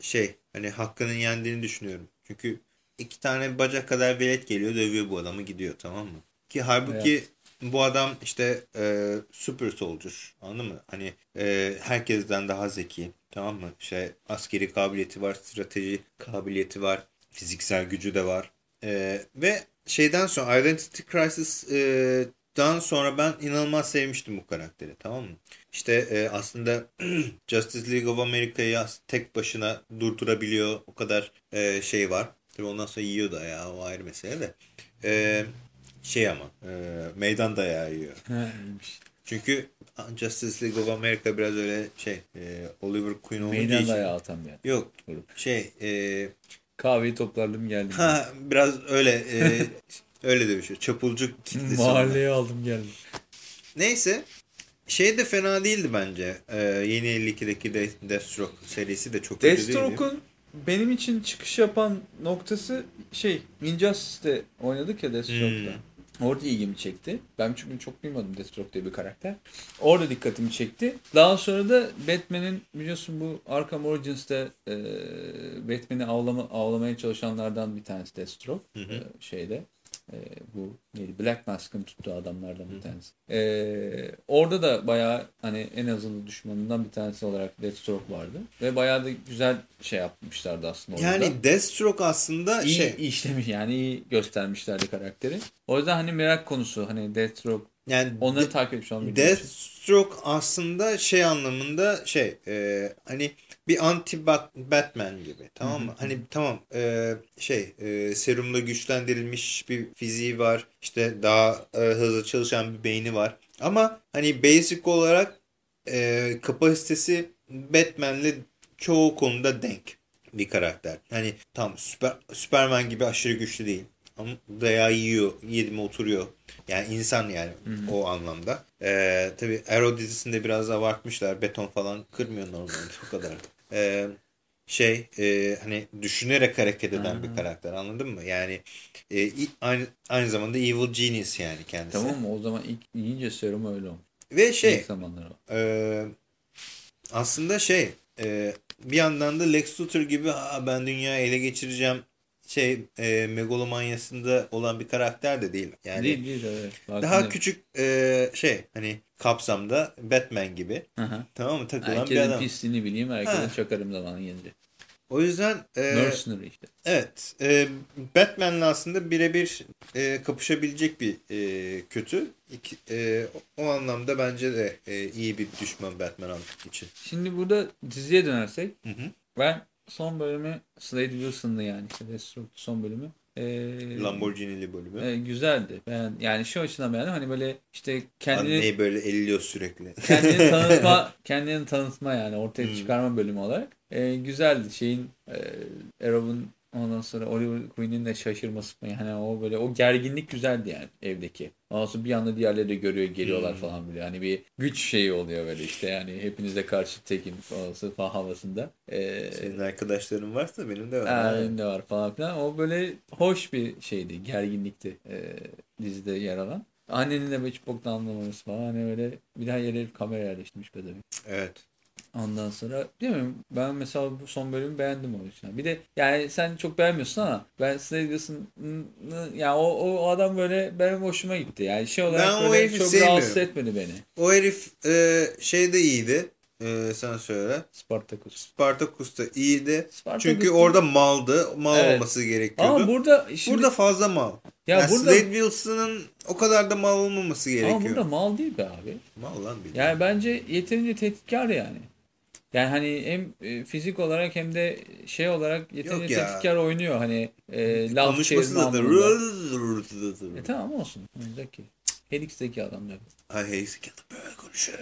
şey hani hakkının yendiğini düşünüyorum. Çünkü iki tane bacak kadar velet geliyor dövüyor bu adamı gidiyor tamam mı? Ki halbuki bu adam işte e, super soldier anladın mı? Hani e, herkesten daha zeki tamam mı? Şey askeri kabiliyeti var, strateji kabiliyeti var, fiziksel gücü de var. E, ve şeyden sonra Identity Crisis e, sonra ben inanılmaz sevmiştim bu karakteri tamam mı? İşte e, aslında Justice League of America'yı tek başına durdurabiliyor. O kadar e, şey var. Tabii ondan sonra yiyor da ya o ayrı mesele de. E, şey ama e, meydan dayağı yiyor. Çünkü Justice League of America biraz öyle şey e, Oliver Queen olduğu
Meydan
için.
dayağı atan bir yer.
Yok
Grup.
şey e,
Kahveyi toparladım geldim.
ha, biraz öyle e, öyle dövüşüyor. Çapulcu kitlesi.
Mahalleye aldım geldim.
Neyse şey de fena değildi bence. E, yeni 52'deki de Deathstroke serisi de çok kötü değildi.
Deathstroke'un benim için çıkış yapan noktası şey Injustice'de oynadık ya Deathstroke'da. Orada ilgimi çekti. Ben çünkü çok bilmiyordum Deathstroke diye bir karakter. Orada dikkatimi çekti. Daha sonra da Batman'in biliyorsun bu Arkham Origins'te e, Batman'i avlama, avlamaya çalışanlardan bir tanesi Deathstroke.
Hı hı.
E, şeyde. E, bu neydi? Black Mask'ın tuttuğu adamlardan bir tanesi. E, orada da bayağı hani en azılı düşmanından bir tanesi olarak Deathstroke vardı. Ve bayağı da güzel şey yapmışlardı aslında orada.
Yani Deathstroke aslında
iyi
şey
işlemiş yani iyi göstermişlerdi karakteri. O yüzden hani merak konusu hani Deathstroke
yani
onları
de-
takip etmiş olmam
Deathstroke aslında şey anlamında şey e, hani bir anti Bat- Batman gibi tamam mı? Hani tamam e, şey e, serumla güçlendirilmiş bir fiziği var işte daha e, hızlı çalışan bir beyni var ama hani basic olarak e, kapasitesi Batman'le çoğu konuda denk bir karakter. Hani tam süper, Superman gibi aşırı güçlü değil. Dayağı yiyor, yedi mi oturuyor. Yani insan yani o anlamda. Ee, tabii Arrow dizisinde biraz abartmışlar. Beton falan kırmıyor normalde o kadar. Ee, şey e, hani düşünerek hareket eden bir karakter anladın mı? Yani e, aynı aynı zamanda evil genius yani kendisi.
Tamam mı? O zaman ilk yiyince serum öyle olmuş.
Ve şey ee, aslında şey e, bir yandan da Lex Luthor gibi "Aa, ben dünyayı ele geçireceğim şey e, megalomanyasında olan bir karakter de değil. Yani
değil değil evet.
daha küçük e, şey hani kapsamda Batman gibi
hı.
tamam mı takılan bir
Herkesin
adam.
pisliğini bileyim, herkese
Ha.
çakarım zamanı gelince.
O yüzden e,
Mercenary işte.
evet e, Batman'le aslında birebir e, kapışabilecek bir e, kötü. İki, e, o anlamda bence de e, iyi bir düşman Batman için.
Şimdi burada diziye dönersek
Hı hı.
ben son bölümü Slade Wilson'lı yani işte Deathstroke son bölümü. Ee,
Lamborghini'li bölümü.
e, güzeldi. Ben, yani şu açıdan beğendim. Hani böyle işte kendini
Anneyi böyle elliyor sürekli.
kendini tanıtma kendini tanıtma yani ortaya çıkarma bölümü olarak e, güzeldi şeyin e, Arrow'un ondan sonra Oliver Queen'in de şaşırması falan yani o böyle o gerginlik güzeldi yani evdeki. Ondan sonra bir anda diğerleri de görüyor geliyorlar falan böyle hani bir güç şeyi oluyor böyle işte yani hepinize karşı tekim falan, falan havasında. E,
Senin arkadaşların varsa benim de var.
Benim de var falan filan. O böyle hoş bir şeydi. Gerginlikti e, dizide yer alan. Annenin de hiç boktan anlamaması falan. Hani öyle bir daha yere kamera yerleştirmiş bedevi.
Evet.
Ondan sonra değil mi? Ben mesela bu son bölümü beğendim o yüzden. Bir de yani sen çok beğenmiyorsun ama ben Slade Wilson'ı ya o, o adam böyle benim hoşuma gitti. Yani şey olarak
Ben
böyle çok
sevmiyorum.
rahatsız etmedi beni.
O herif e, şey de iyiydi. E, sen söyle.
Spartacus.
Spartacus da iyiydi.
Spartacus
Çünkü
da-
orada maldı. Mal
Evet.
olması gerekiyordu.
Ama burada şimdi,
Burada fazla mal.
ya
yani
burada
Slade Wilson'ın o kadar da mal olmaması gerekiyor.
ama burada mal değil be abi.
Mal lan bir.
Yani bence yeterince tehditkar yani. Yani hani hem e, fizik olarak hem de şey olarak
ya.
tehditkar oynuyor. Hani e, laf
Konuşması
çevirme
da.
E tamam olsun. Olacak ki. Helix'teki adam da.
Ay heysi böyle konuşuyor.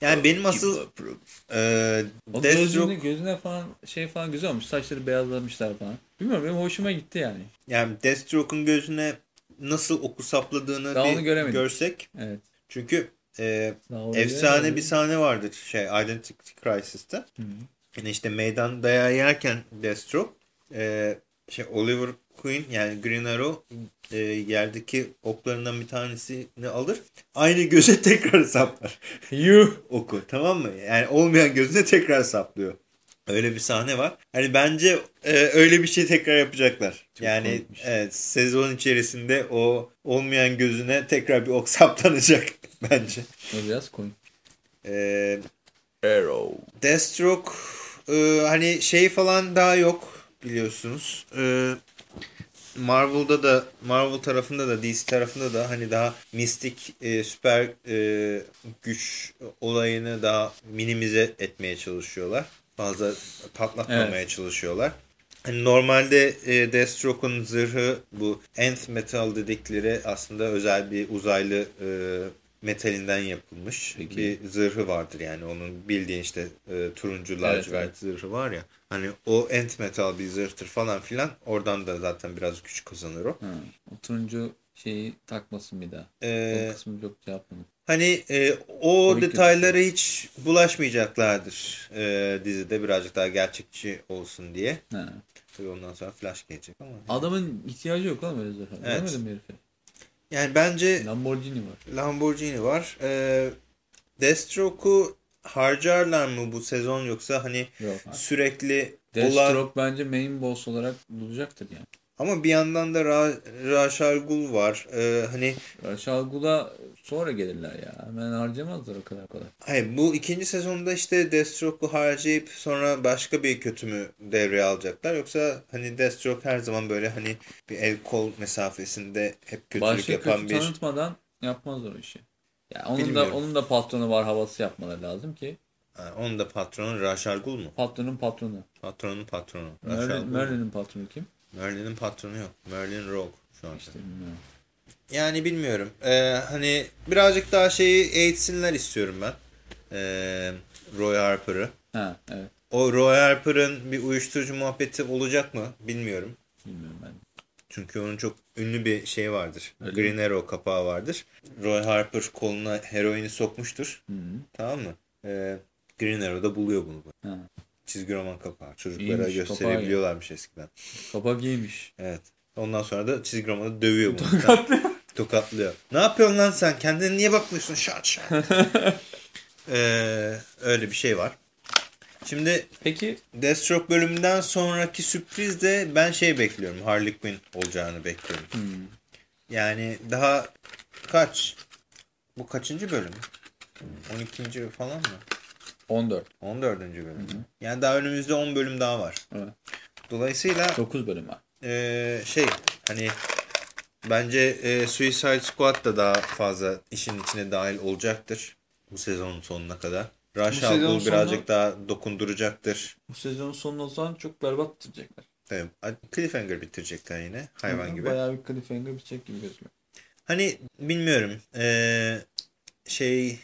Yani benim asıl e, Deathstroke
gözüne, falan şey falan güzel olmuş. Saçları beyazlamışlar falan. Bilmiyorum benim hoşuma gitti yani.
yani Deathstroke'un gözüne nasıl oku sapladığını
Daha
bir
göremedim.
görsek.
Evet.
Çünkü e, efsane bir sahne vardır şey Identity Crisis'te.
Hı.
Yani işte meydan dayağı yerken Deathstroke e, şey Oliver Queen yani Green Arrow e, yerdeki oklarından bir tanesini alır. Aynı göze tekrar saplar
Yuh.
oku tamam mı? Yani olmayan gözüne tekrar saplıyor. Öyle bir sahne var. Hani bence e, öyle bir şey tekrar yapacaklar.
Çok
yani evet, sezon içerisinde o olmayan gözüne tekrar bir ok saplanacak bence.
O biraz komik.
E,
Arrow.
Deathstroke e, hani şey falan daha yok biliyorsunuz. E, Marvel'da da Marvel tarafında da DC tarafında da hani daha mistik e, süper e, güç olayını daha minimize etmeye çalışıyorlar. Fazla patlatmamaya çalışıyorlar. Hani normalde e, Deathstroke'un zırhı bu Nth Metal dedikleri aslında özel bir uzaylı e, metalinden yapılmış
Peki.
bir zırhı vardır yani onun bildiğin işte e, turuncu lacivert
evet.
zırhı var ya hani o Nth Metal bir zırhtır falan filan oradan da zaten biraz güç kazanır o.
Ha, o turuncu şeyi takmasın bir daha.
E,
o kısmı çok cevapmadım.
Hani e, o
Komik
detaylara hiç bulaşmayacaklardır e, dizide birazcık daha gerçekçi olsun diye.
Ha.
Tabii ondan sonra Flash gelecek ama.
Adamın ihtiyacı yok oğlum öyle zırha.
Evet.
Görmedin mi herifi?
Yani bence
Lamborghini var.
Lamborghini var. E, Deathstroke'u harcarlar mı bu sezon yoksa hani
Yok.
sürekli olan
Deathstroke bence main boss olarak bulacaktır yani.
Ama bir yandan da Ra Ra's al Ghul var. E, hani
Şalgul'a sonra gelirler ya. Hemen harcamazlar o kadar kolay.
hayır, bu ikinci sezonda işte Deathstroke'u harcayıp sonra başka bir kötü mü devreye alacaklar yoksa hani Deathstroke her zaman böyle hani bir el kol mesafesinde hep kötülük
Başka
yapan
kötü
bir
tanıtmadan yapmazlar o işi. Ya onun da onun da patronu var havası yapmaları lazım ki.
Ha, onun da patronu Ra's al Ghul mu?
Patronun patronu.
Patronun patronu.
Merlin. Merlin'in patronu kim?
Merlin'in patronu yok. Merlin Rogue şu anda.
İşte bilmiyorum.
Yani bilmiyorum. Ee, hani birazcık daha şeyi eğitsinler istiyorum ben. Ee, Roy Harper'ı.
Ha evet.
O Roy Harper'ın bir uyuşturucu muhabbeti olacak mı bilmiyorum.
Bilmiyorum ben.
Çünkü onun çok ünlü bir şey vardır.
Öyle
Green Arrow kapağı vardır. Roy Harper koluna heroini sokmuştur.
Hı -hı.
Tamam mı? Ee, Green Arrow da buluyor bunu.
Ha.
Çizgi roman kapağı. Çocuklara
İyiymiş,
gösterebiliyorlarmış eskiden.
Kapak giymiş.
Evet. Ondan sonra da çizgi romanı dövüyor bunu. Tokatlıyor. Ne yapıyorsun lan sen? Kendine niye bakmıyorsun? Şart şart. ee, öyle bir şey var. Şimdi
Peki
Deathstroke bölümünden sonraki sürpriz de ben şey bekliyorum. Harley Quinn olacağını bekliyorum.
hmm,
Yani daha kaç? Bu kaçıncı bölüm? 12. falan mı?
14.
14. bölüm. Yani daha önümüzde 10 bölüm daha var.
Evet.
Dolayısıyla
9 bölüm var.
Ee, şey hani bence e, Suicide Squad da daha fazla işin içine dahil olacaktır bu sezonun sonuna kadar. Rush
Bu
Hour Bull birazcık daha dokunduracaktır.
Bu sezonun sonunda o zaman çok berbat bitirecekler.
Evet, cliffhanger bitirecekler yine hayvan
Hı hı,
gibi.
Bayağı bir cliffhanger bitecek gibi gözüküyor.
Hani bilmiyorum ee, şey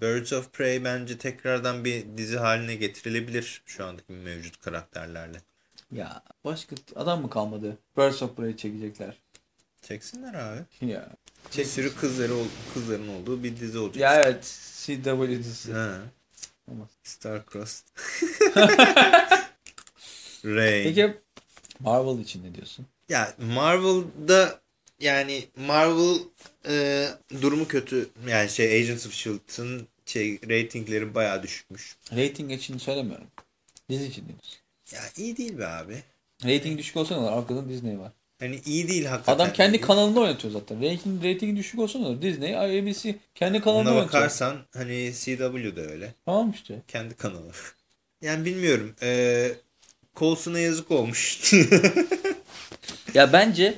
Birds of Prey bence tekrardan bir dizi haline getirilebilir şu andaki mevcut karakterlerle.
Ya başka adam mı kalmadı? Birds of Prey çekecekler.
Çeksinler abi.
Ya.
Bir sürü kızları ol- kızların olduğu bir dizi olacak.
Ya evet. CW dizisi.
Ha.
Olmaz.
Starcrossed. Ray.
Peki Marvel için ne diyorsun?
Ya Marvel'da yani Marvel e, durumu kötü. Yani şey Agents of S.H.I.E.L.D'ın şey, ratingleri bayağı düşükmüş.
Rating için söylemiyorum. Dizi için diyorsun.
Ya iyi değil be abi.
Rating düşük olsa ne olur? Arkada Disney var.
Hani iyi değil hakikaten.
Adam kendi kanalında oynatıyor zaten. Rating, rating düşük olsa ne olur? Disney, ABC kendi kanalında
Ona
oynatıyor.
bakarsan hani CW da öyle.
Tamam işte.
Kendi kanalı. Yani bilmiyorum. E, Coulson'a yazık olmuş.
Ya bence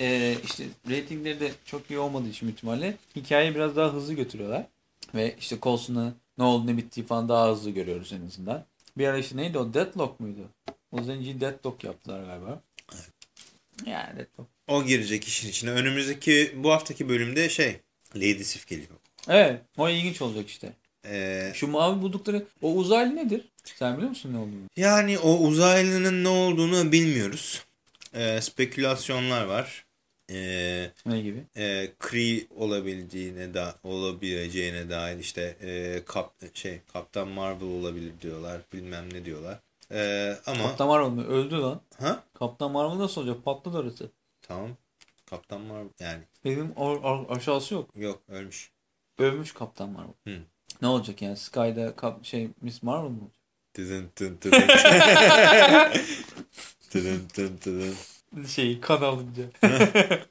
e, işte ratingleri de çok iyi olmadığı için ihtimalle hikayeyi biraz daha hızlı götürüyorlar. Ve işte Coulson'ı ne oldu ne bittiği falan daha hızlı görüyoruz en azından. Bir ara işte neydi o? Deadlock muydu? O zenciyi Deadlock yaptılar galiba. Yani Deadlock.
o girecek işin içine. Önümüzdeki bu haftaki bölümde şey Lady Sif geliyor.
Evet. O ilginç olacak işte.
Ee,
Şu mavi buldukları o uzaylı nedir? Sen biliyor musun ne olduğunu?
Yani o uzaylının ne olduğunu bilmiyoruz. Ee, spekülasyonlar var. Ee,
Ne gibi?
e, Kree olabildiğine da olabileceğine dair işte e, kap, şey Kaptan Marvel olabilir diyorlar. Bilmem ne diyorlar. Ee, ama
Kaptan Marvel mi? Öldü lan.
ha
Kaptan Marvel nasıl olacak? Patladı orası.
tamam. Kaptan Marvel yani
Benim or- aşağısı yok.
yok ölmüş.
Ölmüş Kaptan Marvel.
Hı.
Ne olacak yani? Sky'da kap şey Miss Marvel mı olacak?
Tızın tın tızın. Tızın tın tızın.
Şey kan alınca.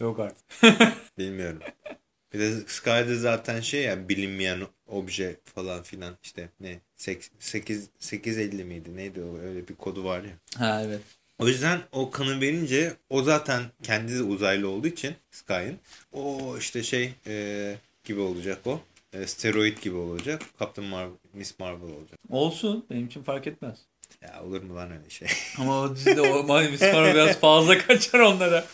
yok artık.
Bilmiyorum. Bir de Sky'da zaten şey ya bilinmeyen obje falan filan işte ne 8 850 miydi neydi o öyle bir kodu var ya.
Ha evet.
O yüzden o kanı verince o zaten kendi de uzaylı olduğu için Sky'ın o işte şey e, gibi olacak o. E, steroid gibi olacak. Captain Marvel, Miss Marvel olacak.
Olsun. Benim için fark etmez.
Ya olur mu lan öyle şey?
Ama o dizide o sonra biraz fazla kaçar onlara.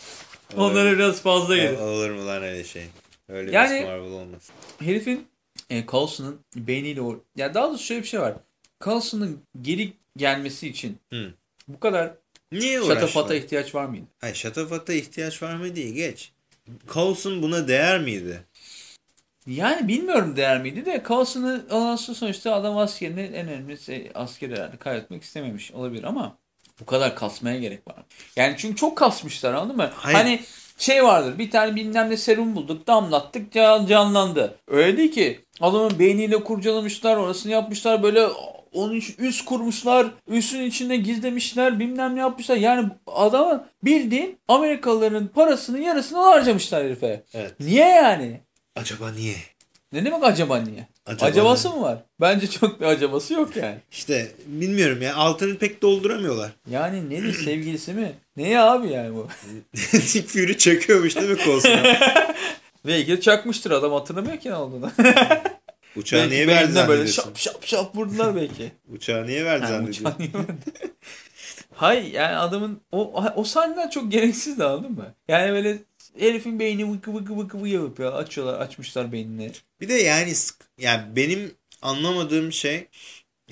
Onlara biraz fazla gelir.
O- olur mu lan öyle şey? Öyle
Yani-
Miss Marvel olmaz.
Herifin e, Coulson'ın beyniyle o... Ya daha doğrusu şöyle bir şey var. Coulson'ın geri gelmesi için
Hı.
bu kadar
Niye
şatafata ihtiyaç var mıydı?
Hayır şatafata ihtiyaç var mı değil geç. Coulson buna değer miydi?
Yani bilmiyorum değer miydi de Coulson'ı sonra sonuçta adam askerini en önemli şey, asker herhalde kaybetmek istememiş olabilir ama bu kadar kasmaya gerek var. Yani çünkü çok kasmışlar anladın mı?
Hayır.
Hani şey vardır bir tane bilmem ne serum bulduk damlattık can, canlandı. Öyle değil ki adamın beyniyle kurcalamışlar orasını yapmışlar böyle onun için üst kurmuşlar üstün içinde gizlemişler bilmem ne yapmışlar. Yani adamın bildiğin Amerikalıların parasının yarısını harcamışlar herife.
Evet.
Niye yani?
Acaba niye?
Ne demek acaba niye?
Acaba
Acabası
ne?
mı var? Bence çok bir acabası yok yani.
İşte bilmiyorum ya altını pek dolduramıyorlar.
Yani nedir sevgilisi mi? Ne ya abi yani bu?
Nick Fury çakıyormuş değil mi Coulson'a?
Belki çakmıştır adam hatırlamıyor ki ne olduğunu.
Uçağı
Belki
niye verdi
böyle
zannediyorsun?
şap şap şap vurdular belki.
Uçağı niye verdi
Ha,
zannediyorsun?
uçağı niye verdi? Hayır yani adamın o, o sahneler çok gereksiz anladın mı? Yani böyle herifin beyni vıkı vıkı vıkı vıkı yapıyor. Açıyorlar açmışlar beynini.
Bir de yani yani benim anlamadığım şey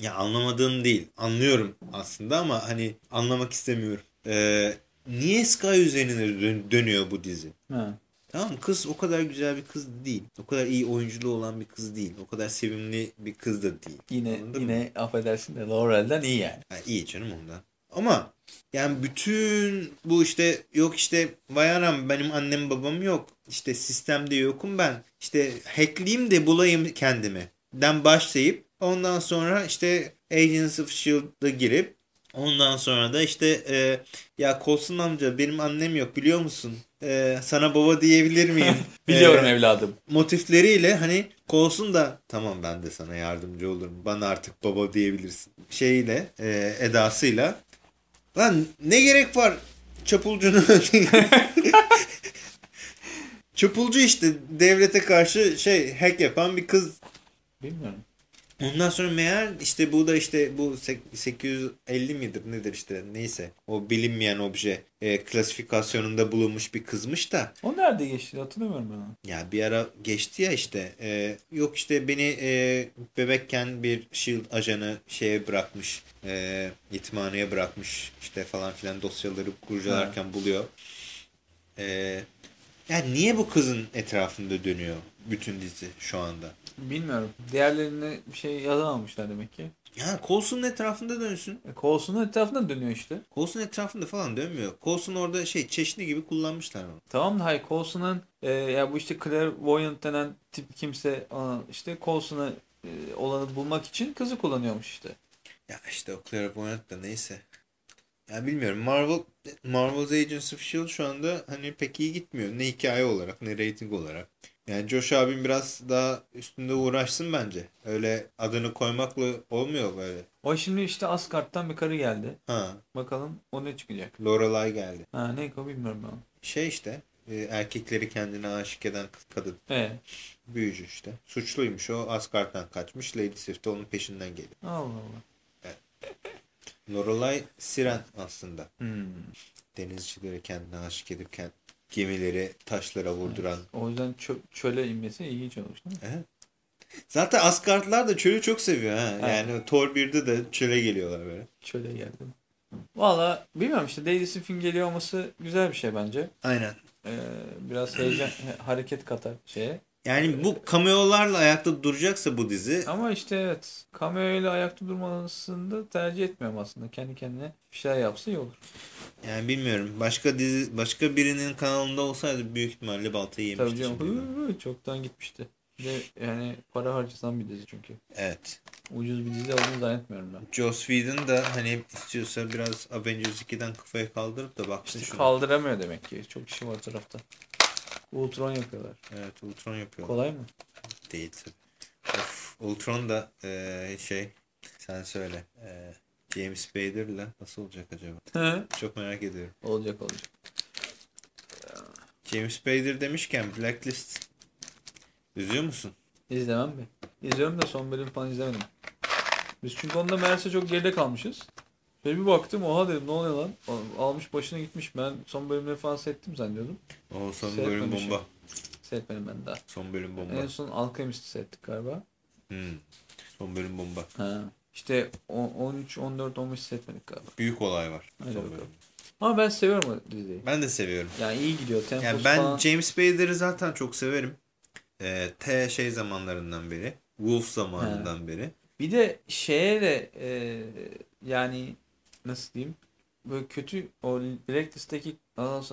ya anlamadığım değil anlıyorum aslında ama hani anlamak istemiyorum. Ee, niye Sky üzerine dön- dönüyor bu dizi?
Ha.
Tamam kız o kadar güzel bir kız değil. O kadar iyi oyunculuğu olan bir kız değil. O kadar sevimli bir kız da değil.
Yine
Anladın mı?
yine affedersin de Laurel'den iyi yani.
Ha, iyi canım ondan. Ama yani bütün bu işte yok işte vay anam benim annem babam yok. İşte sistemde yokum ben. İşte hackleyeyim de bulayım kendimi. Den başlayıp ondan sonra işte Agents of S.H.I.E.L.D''a girip ondan sonra da işte e, ya Colson amca benim annem yok biliyor musun? E, sana baba diyebilir miyim?
Biliyorum
E,
evladım.
motifleriyle hani Coulson da tamam ben de sana yardımcı olurum. Bana artık baba diyebilirsin. Şeyiyle e, edasıyla lan ne gerek var çapulcunu Çapulcu işte devlete karşı şey hack yapan bir kız.
Bilmiyorum.
Ondan sonra meğer işte bu da işte bu sek- 850 midir nedir işte neyse o bilinmeyen obje e, klasifikasyonunda bulunmuş bir kızmış da
O nerede geçti hatırlamıyorum ben onu.
Ya bir ara geçti ya işte. Ee, yok işte beni e, bebekken bir SHIELD ajanı şeye bırakmış. E, yetimhaneye bırakmış. işte falan filan dosyaları kurcalarken buluyor. E, yani niye bu kızın etrafında dönüyor bütün dizi şu anda?
Bilmiyorum. Diğerlerine bir şey yazamamışlar demek ki.
Ya Coulson'un etrafında dönsün.
E, Coulson'un etrafında dönüyor işte.
Coulson etrafında falan dönmüyor. Coulson orada şey çeşni gibi kullanmışlar onu.
Tamam da hayır Coulson'un e, ya bu işte Clairvoyant denen tip kimse aa, işte Coulson'ı e, olanı bulmak için kızı kullanıyormuş işte.
Ya işte o Clairvoyant da neyse. Ya bilmiyorum Marvel Marvel's Agents of S.H.I.E.L.D. şu anda hani pek iyi gitmiyor. Ne hikaye olarak ne rating olarak. Yani Josh abim biraz daha üstünde uğraşsın bence. Öyle adını koymakla olmuyor böyle.
O şimdi işte Asgard'dan bir karı geldi.
Ha,
Bakalım o ne çıkacak.
Lorelai geldi.
Ha ne o bilmiyorum ben.
Şey işte e, erkekleri kendine aşık eden kız- kadın.
E
Büyücü işte. Suçluymuş o Asgard'dan kaçmış. Lady Sif de onun peşinden geliyor.
Allah Allah.
Lorelai Siren aslında.
Hmm.
Denizcileri kendine aşık edip kend- gemileri taşlara vurduran.
O yüzden çö- çöle inmesi ilginç olmuş değil mi?
Evet. Zaten Asgardlılar da çölü çok seviyor ha.
Evet.
Yani Thor 1'de de çöle geliyorlar böyle.
Çöle geldi. Valla bilmiyorum işte Lady Sif'in geliyor olması güzel bir şey bence.
Aynen.
Ee, biraz heyecan, hareket katar şeye.
Yani bu cameolarla ayakta duracaksa bu dizi
Ama işte evet cameo ile ayakta durmasını da tercih etmiyorum aslında. Kendi kendine bir şeyler yapsa iyi olur.
Yani bilmiyorum. Başka dizi başka birinin kanalında olsaydı büyük ihtimalle baltayı
Tabii
yemişti.
canım hı, hı, çoktan gitmişti. De yani para harcasan bir dizi çünkü.
Evet.
Ucuz bir dizi olduğunu zannetmiyorum ben.
Joss Whedon da hani istiyorsa biraz Avengers 2'den kafayı kaldırıp da baksın
İşte
şuna.
kaldıramıyor demek ki. Çok işi var o tarafta. Ultron yapıyorlar.
Evet Ultron yapıyor.
Kolay mı?
Değil tabii. Of, Ultron da eee, şey sen söyle. eee, James Spader'la nasıl olacak acaba? Çok merak ediyorum.
olacak olacak.
James Spader demişken Blacklist üzüyor musun?
İzlemem mi? İzliyorum da son bölüm falan izlemedim. Biz çünkü onda meğerse çok geride kalmışız. Şöyle bir baktım oha dedim ne oluyor lan? Al- Almış başına gitmiş. Ben son bölümleri falan seyrettim zannediyordum.
O son bölüm bomba.
Seyretmedim ben daha.
Son bölüm bomba.
En son Alchemist'i seyrettik galiba.
Hmm. Son bölüm bomba.
Ha. İşte o- 13, 14, 15 seyretmedik galiba.
Büyük olay var.
Hadi
son
bakalım.
bölüm.
Ama ben seviyorum o diziyi.
Ben de seviyorum.
Yani iyi gidiyor. Temposu
Yani ben
falan.
James Bader'ı zaten çok severim. Ee, T şey zamanlarından beri. Wolf zamanından beri.
Bir de şeye de e, yani nasıl diyeyim böyle kötü o Blacklist'teki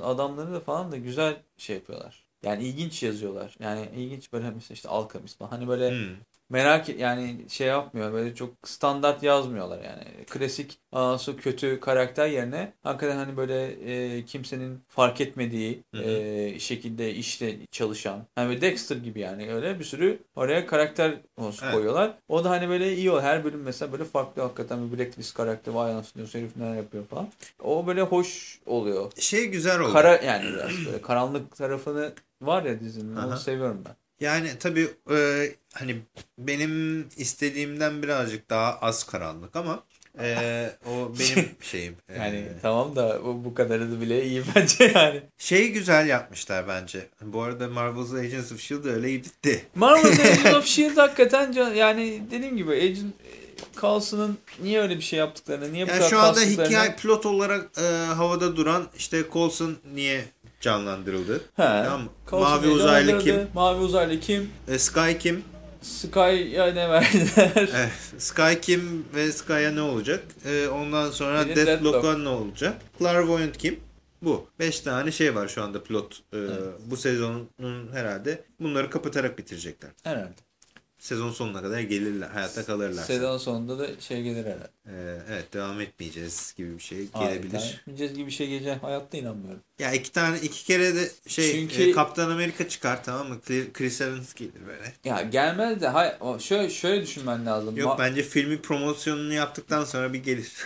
adamları da falan da güzel şey yapıyorlar. Yani ilginç yazıyorlar. Yani ilginç böyle mesela işte Alchemist falan. Hani böyle
Hmm.
Merak et- yani şey yapmıyor böyle çok standart yazmıyorlar yani. Klasik anası kötü karakter yerine hakikaten hani böyle e, kimsenin fark etmediği
Hı hı.
e, şekilde işte çalışan. Hani Dexter gibi yani öyle bir sürü oraya karakter konusu
Evet.
koyuyorlar. O da hani böyle iyi o. Her bölüm mesela böyle farklı hakikaten bir Blacklist karakteri vay anasını diyorsun herif neler yapıyor falan. O böyle hoş oluyor.
Şey güzel oldu.
Kara yani biraz böyle karanlık tarafını var ya dizinin onu
Aha.
seviyorum ben.
Yani tabii e, hani benim istediğimden birazcık daha az karanlık ama e, o benim şeyim. E,
Yani tamam da bu, bu kadarı da bile iyi bence yani.
Şeyi güzel yapmışlar bence. Bu arada Marvel's Agents of S.H.I.E.L.D. öyle gitti.
Marvel's Agents of S.H.I.E.L.D. hakikaten can- yani dediğim gibi Agent Coulson'ın niye öyle bir şey yaptıklarını, niye bu
Yani
kadar
şu anda hikaye pilot olarak e, havada duran işte Coulson niye canlandırıldı?
He.
Tamam?
Coulson
Mavi uzaylı kim?
Mavi uzaylı kim?
E, Sky kim?
Sky'a ne verdiler?
Eh, Sky kim ve Sky'a ne olacak? E, ondan sonra Deathlock'a ne olacak? Clairvoyant kim? Bu. Beş tane şey var şu anda pilot. e, Bu sezonun herhalde bunları kapatarak bitirecekler.
Herhalde.
Sezon sonuna kadar gelirler. Hayatta kalırlar.
Sezon sonunda da şey gelir herhalde.
E, evet devam etmeyeceğiz gibi bir şey
Hayır,
gelebilir.
Gideceğiz gibi bir şey geleceğine hayatta inanmıyorum.
Ya iki tane iki kere de şey
Çünkü-
e, Kaptan Amerika çıkar tamam mı? Chris- Evans gelir böyle.
Ya gelmez de hay şöyle şöyle düşünmen lazım.
Yok
Ma-
bence filmi promosyonunu yaptıktan sonra bir gelir.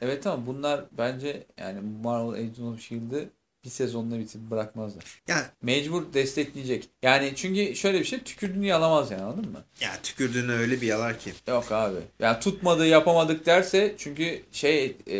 Evet ama bunlar bence yani Marvel Agents of S.H.I.E.L.D.'ı bir sezonda bitirip bırakmazlar.
yani
Mecbur destekleyecek. Yani çünkü şöyle bir şey tükürdüğünü yalamaz yani anladın mı?
ya tükürdüğünü öyle bir yalar ki.
Yok abi. Yani tutmadı yapamadık derse çünkü şey e,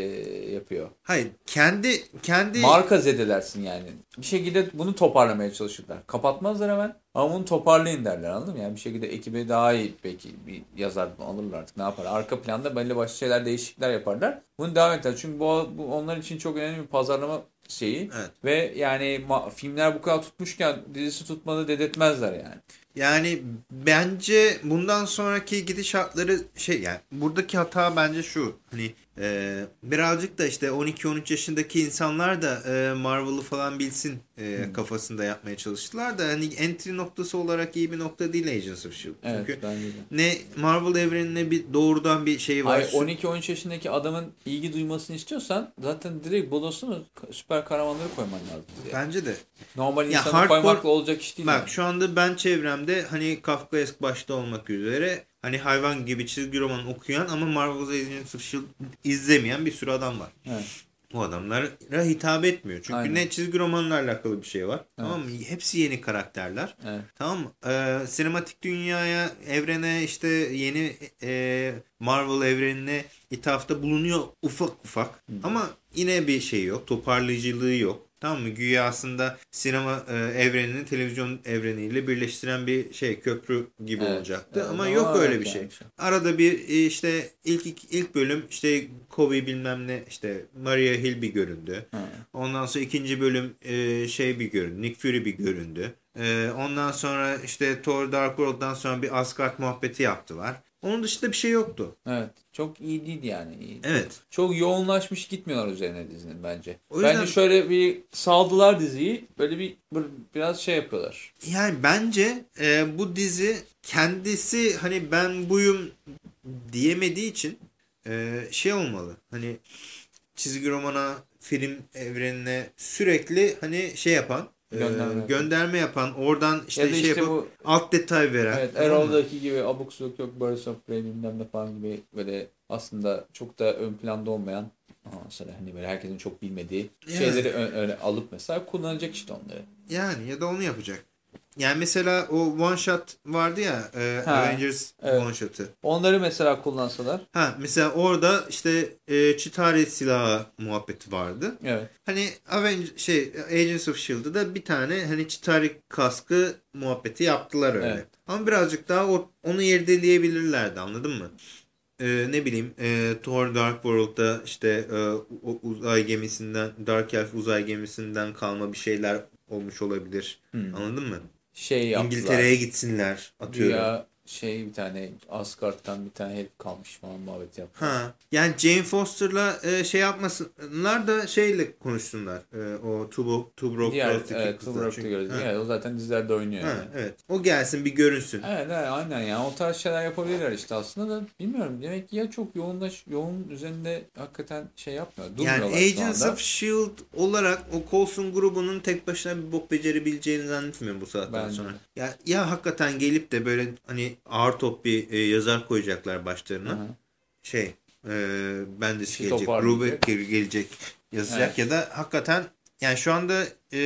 yapıyor.
Hayır kendi kendi
Marka zedelersin yani. Bir şekilde bunu toparlamaya çalışırlar. Kapatmazlar hemen ama bunu toparlayın derler anladın mı? Yani bir şekilde ekibe daha iyi belki bir yazar alırlar artık ne yapar. Arka planda belli başlı şeyler değişiklikler yaparlar. Bunu devam eder. Çünkü bu, bu onlar için çok önemli bir pazarlama şeyi.
Evet.
Ve yani filmler bu kadar tutmuşken dizisi tutmadı dedetmezler yani.
yani bence bundan sonraki gidişatları şey yani buradaki hata bence şu hani e, birazcık da işte 12-13 yaşındaki insanlar da e, Marvel'ı falan bilsin e, kafasında yapmaya çalıştılar da hani entry noktası olarak iyi bir nokta değil Agents of S.H.I.E.L.D.
Evet
Çünkü
bence de.
ne Marvel evrenine bir doğrudan bir şey var.
Hayır 12-13 yaşındaki adamın ilgi duymasını istiyorsan zaten direkt bodosunu süper kahramanları koyman lazım. diye.
Bence de.
Normal
Ya
insanı
hardcore-
koymakla olacak iş değil.
Bak
yani.
şu anda ben çevremde hani Kafkaesk başta olmak üzere hani hayvan gibi çizgi roman okuyan ama Marvel's Agents of S.H.I.E.L.D. izlemeyen bir sürü adam var.
Evet.
Bu adamlara hitap etmiyor. Çünkü
Aynen.
ne çizgi romanla alakalı bir şey var. Tamam mı? Hepsi yeni karakterler.
Evet.
Tamam mı? Ee, sinematik dünyaya, evrene işte yeni e, Marvel evrenine ithafta bulunuyor ufak ufak. Ama yine bir şey yok. Toparlayıcılığı yok. Tamam mı? Güya aslında sinema e, evrenini televizyon evreniyle birleştiren bir şey köprü gibi
Evet.
olacaktı.
Evet,
Ama yok öyle bir
yani
şey.
şey.
Arada bir e, işte ilk ilk, ilk bölüm işte Kobe bilmem ne işte Maria Hill bir göründü.
Ha.
Ondan sonra ikinci bölüm e, şey bir göründü. Nick Fury bir göründü. E, ondan sonra işte Thor Dark World'dan sonra bir Asgard muhabbeti yaptılar. Onun dışında bir şey yoktu.
Evet. Çok iyi değil yani. İyi.
Evet.
Çok yoğunlaşmış gitmiyorlar üzerine dizinin bence.
O yüzden-
Bence şöyle bir saldılar diziyi. Böyle bir, bir- biraz şey yapıyorlar.
Yani bence e, bu dizi kendisi hani ben buyum diyemediği için e, şey olmalı. Hani çizgi romana, film evrenine sürekli hani şey yapan, e,
Gönderme.
gönderme yapan, oradan işte
ya
şey
işte
yapıp
bu
alt detay veren.
evet? Erol'daki gibi abuk subuk yok Birds of Prey bilmem ne falan gibi böyle aslında çok da ön planda olmayan sonra hani böyle herkesin çok bilmediği
Yani.
şeyleri öne alıp mesela kullanacak işte onları.
Yani ya da onu yapacak. Yani mesela o one shot vardı ya e,
Ha,
Avengers
evet.
one shot'ı.
Onları mesela kullansalar.
Ha mesela orada işte e, Chitauri silahı muhabbeti vardı.
Evet.
Hani Avengers şey Agents of Shield'da da bir tane hani Chitauri kaskı muhabbeti yaptılar öyle.
Evet.
Ama birazcık daha o, onu irdeleyebilirlerdi anladın mı? Ee, ne bileyim e, Thor Dark World'da işte e, o uzay gemisinden Dark Elf uzay gemisinden kalma bir şeyler olmuş olabilir.
Hmm.
Anladın mı?
Şey yaptılar.
İngiltere'ye gitsinler atıyorum.
Güya şey bir tane Asgard'dan bir tane herif kalmış falan muhabbet yaptı.
Ha. Yani Jane Foster'la e, şey yapmasınlar da şeyle konuşsunlar. E, o Tubo Tubrok
Diğer evet. Tubrok'ta gördük. Evet, o zaten dizilerde oynuyor
Ha,
yani.
evet. O gelsin bir görünsün.
Evet, evet aynen ya. O tarz şeyler yapabilirler işte aslında da bilmiyorum. Demek ki ya çok yoğunlaş, yoğun üzerinde hakikaten şey yapmıyor.
Yani Agents of S.H.I.E.L.D. olarak o Coulson grubunun tek başına bir bok becerebileceğini zannetmiyorum bu saatten
Bence
sonra. Ya, ya hakikaten gelip de böyle hani ağır top bir e, yazar koyacaklar başlarına.
Hı hı.
Şey e, Bendis
şey
gelecek. Rubeck gelecek yazacak
Evet.
ya da hakikaten yani şu anda e,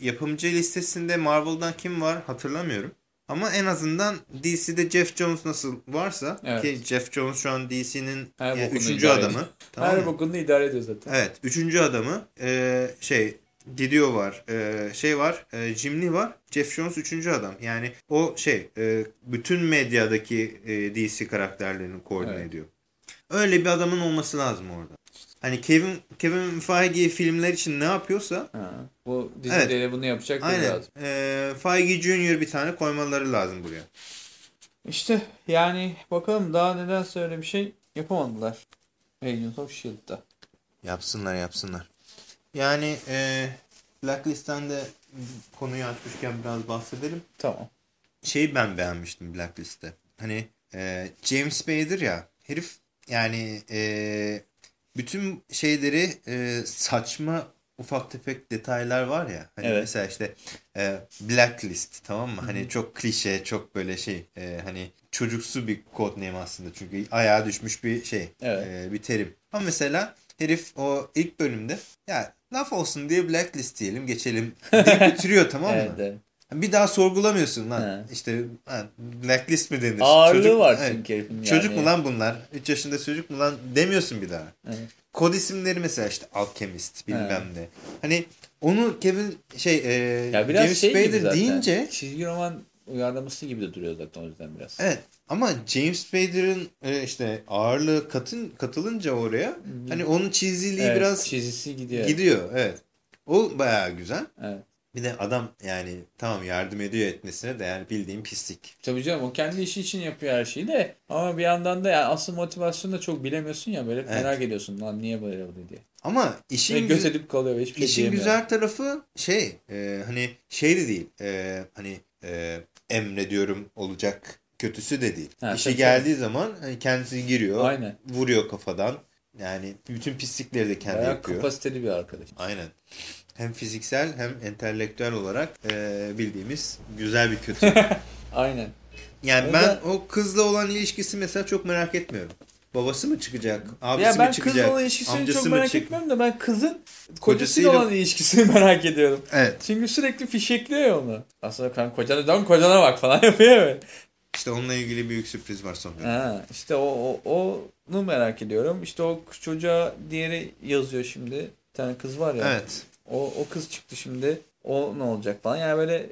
yapımcı listesinde Marvel'dan kim var hatırlamıyorum. Ama en azından DC'de Jeff Jones nasıl varsa
Evet.
ki Jeff Jones şu an DC'nin yani üçüncü adamı.
ediyor.
Tamam
Her
mı?
bokunu idare ediyor zaten.
Evet. Üçüncü adamı e, şey Didio var. e, şey var. E, Jim Lee var. Jeff Jones üçüncü adam. Yani o şey e, bütün medyadaki e, DC karakterlerini koordine
Evet.
ediyor. Öyle bir adamın olması lazım orada. Hani Kevin Kevin Feige filmler için ne yapıyorsa
Ha. Bu dizide de bunu yapacak
aynen
lazım.
e, Feige Junior bir tane koymaları lazım buraya.
İşte yani bakalım daha nedense öyle bir şey yapamadılar. Agents of S.H.I.E.L.D'da.
Yapsınlar yapsınlar. Yani e, Blacklist'ten de konuyu açmışken biraz bahsedelim.
Tamam.
şeyi ben beğenmiştim Blacklist'te. Hani e, James Spader ya herif yani e, bütün şeyleri e, saçma ufak tefek detaylar var ya. Hani
Evet.
mesela işte e, Blacklist tamam mı? Hani çok klişe çok böyle şey e, hani çocuksu bir codename aslında. Çünkü ayağa düşmüş bir şey
Evet.
e, bir terim. Ama mesela herif o ilk bölümde ya laf olsun diye Blacklist diyelim geçelim deyip bitiriyor tamam mı?
Evet, evet.
Bir daha sorgulamıyorsun lan.
He.
İşte ha, blacklist mi denir?
Ağırlığı
Çocuk-
var çünkü herifin
Çocuk
yani.
mu lan bunlar? 3 yaşında çocuk mu lan demiyorsun bir daha.
Evet.
Kod isimleri mesela işte Alchemist bilmem
He.
ne. Hani onu Kevin şey e,
Ya biraz
James
şey
Spader
zaten.
deyince
Çizgi roman uyarlaması gibi de duruyor zaten o yüzden biraz.
evet ama James Spader'ın e, işte ağırlığı katın katılınca oraya hani onun çiziliği
Evet,
biraz
çizgisi gidiyor.
gidiyor. Evet. O bayağı güzel.
Evet.
Bir de adam yani tamam yardım ediyor etmesine de yani bildiğin pislik.
Tabii canım o kendi işi için yapıyor her şeyi de ama bir yandan da yani asıl motivasyonu da çok bilemiyorsun ya böyle
Evet.
merak ediyorsun lan niye böyle oldu diye.
Ama
Ve
işin
göz edip kalıyor ve hiçbir şey
İşin
diyemiyor.
güzel tarafı şey e, hani şey de değil e, hani e, emrediyorum olacak kötüsü de değil.
Ha,
İşi
tabii,
geldiği zaman hani kendisi giriyor
Aynen.
vuruyor kafadan yani bütün pislikleri de kendi
Bayağı
yapıyor.
kapasiteli bir arkadaş.
Aynen. Hem fiziksel hem entelektüel olarak e, bildiğimiz güzel bir kötü.
Aynen.
Yani
O
ben
da-
o kızla olan ilişkisi mesela çok merak etmiyorum. Babası mı çıkacak? Abisi
ya ben
mi çıkacak?
kızla olan ilişkisini
amcası
çok merak
çık-
etmiyorum da ben kızın kocasıyla
Kocasıyla-
olan ilişkisini merak ediyorum.
Evet.
Çünkü sürekli fişekliyor onu. Aslında kan kocana dön kocana bak falan yapıyor ya.
İşte onunla ilgili büyük sürpriz var sonra.
Ha, işte o, o onu merak ediyorum. İşte o çocuğa diğeri yazıyor şimdi. Bir tane kız var ya.
Evet.
O, o kız çıktı şimdi. O ne olacak falan. Yani böyle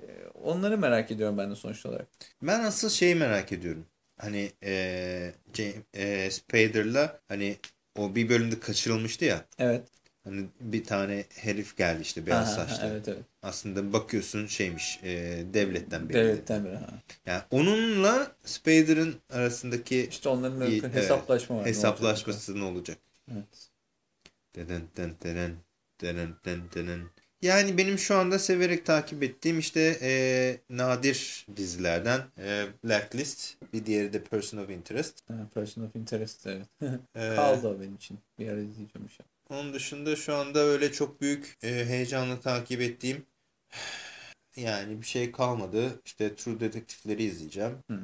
onları merak ediyorum ben de sonuç olarak.
Ben asıl şeyi merak ediyorum. Hani eee James, eee, Spader'la hani o bir bölümde kaçırılmıştı ya.
Evet.
Hani bir tane herif geldi işte beyaz saçlı.
Evet evet.
Aslında bakıyorsun şeymiş eee, devletten belli.
Devletten biri. Ha.
Yani onunla Spader'ın arasındaki
İşte onların
evet.
hesaplaşma var. Ne
hesaplaşması ne olacak?
olacak?
Denen, den, denen, denen, den, denen. Yani benim şu anda severek takip ettiğim işte eee, nadir dizilerden eee, Blacklist, bir diğeri de Person of Interest.
Evet. Ha, Person of Interest evet.
Eee,
Kaldı o benim için. Bir ara izleyeceğim inşallah.
Onun dışında şu anda öyle çok büyük e, heyecanla takip ettiğim yani bir şey kalmadı. İşte True Detective'leri izleyeceğim.
Hmm.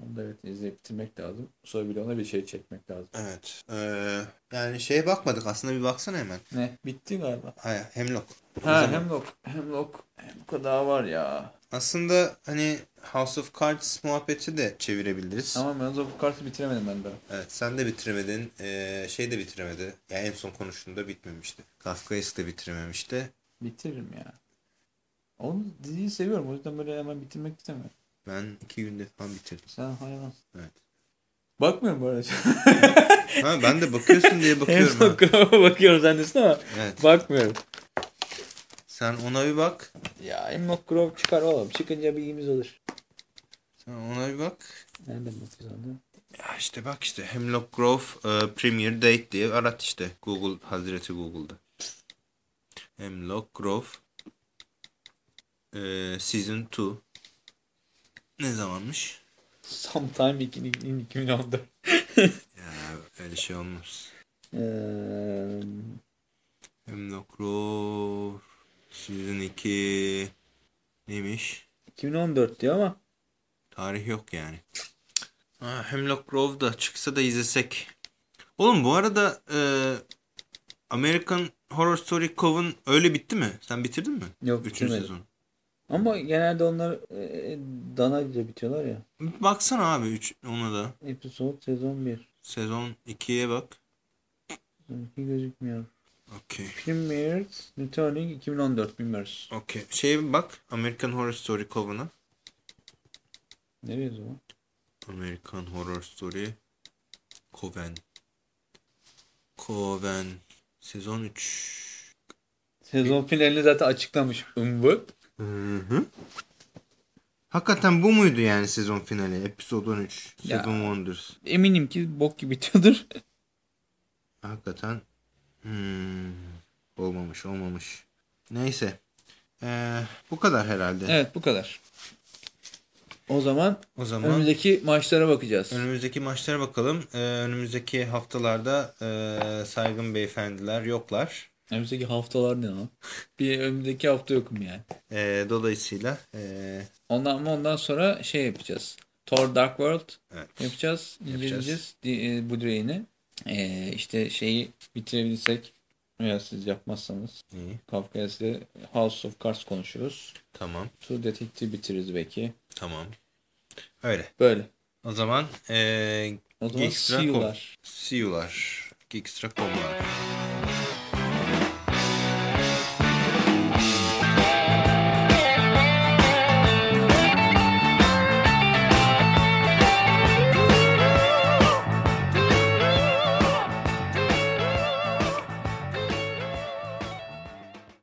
Onu da evet izleyip bitirmek lazım. Sonra bir de ona bir şey çekmek lazım.
Evet. Ee, yani şeye bakmadık aslında bir baksana hemen.
Ne? Bitti galiba.
Hayır, Hemlock.
Ha
Bizim-
Hemlock. Hemlock. Hemlock'a daha var ya.
Aslında hani House of Cards muhabbeti de çevirebiliriz.
Ama ben o kartı bitiremedim ben daha.
Evet sen de bitiremedin. Ee, şey de bitiremedi. Yani en son konuştuğunda bitmemişti. Kafkais'i de bitirememişti.
Bitiririm ya. Onu diziyi seviyorum. O yüzden böyle hemen bitirmek istemiyorum.
Ben iki günde falan bitirdim.
Sen hayvansın.
Evet.
Bakmıyorum bu arada.
Ha ben de bakıyorsun diye
en
bakıyorum.
son
ha.
krava bakıyoruz zannediyorsun ama
Evet.
bakmıyorum.
Sen ona bir bak.
Ya Hemlock Grove çıkar oğlum. Çıkınca bilgimiz olur.
Sen ona bir bak.
Nereden bakıyoruz onu?
Ya işte bak işte Hemlock Grove e, Premier Date diye arat işte. Google, Hazreti Google'da. Hemlock Grove e, Season 2 ne zamanmış?
Sometime in, in 2014.
Ya öyle şey olmaz.
Eee,
Hemlock Grove Season 2 neymiş?
2014 diyor ama
Tarih yok yani. Ha, Hemlock Grove da çıksa da izlesek. Oğlum bu arada e, American Horror Story Coven öyle bitti mi? Sen bitirdin mi?
Yok,
Üçüncü
bitirmedim.
sezon.
ama genelde onlar e, dana ile bitiyorlar ya.
Baksana abi üç, ona da.
Episode sezon 1.
Sezon 2'ye bak.
Sezon 2 gözükmüyor.
Okey.
Premiered Returning 2014 bilmiyoruz.
Okey. Şeye bak. American Horror Story Coven'a.
Nereye o?
American Horror Story Coven. Coven. Sezon 3.
Sezon finalini zaten açıklamış. Umbut.
Hı hı. Hakikaten bu muydu yani sezon finali? Episode 13.
Ya.
Seven Wonders.
Eminim ki bok gibi bitiyordur.
Hakikaten hmm, olmamış olmamış. Neyse. Ee, bu kadar herhalde.
evet bu kadar. O zaman
O zaman
önümüzdeki maçlara bakacağız.
önümüzdeki maçlara bakalım. Ee, önümüzdeki haftalarda e, saygın beyefendiler yoklar.
Önümüzdeki haftalar ne lan? Bir önümüzdeki hafta yokum yani.
Ee, dolayısıyla e,
Ondan ama ondan sonra şey yapacağız. Thor Dark World
evet.
yapacağız. İnceleyeceğiz. E, Blu-ray'ini. E, işte şeyi bitirebilirsek veya siz yapmazsanız
İyi.
Kafkas'ı House of Cards konuşuruz.
Tamam.
True Detective bitiririz belki.
Tamam. Öyle.
Böyle.
O zaman e,
O zaman see you'lar.
see you'lar. Geekstra.com'lar.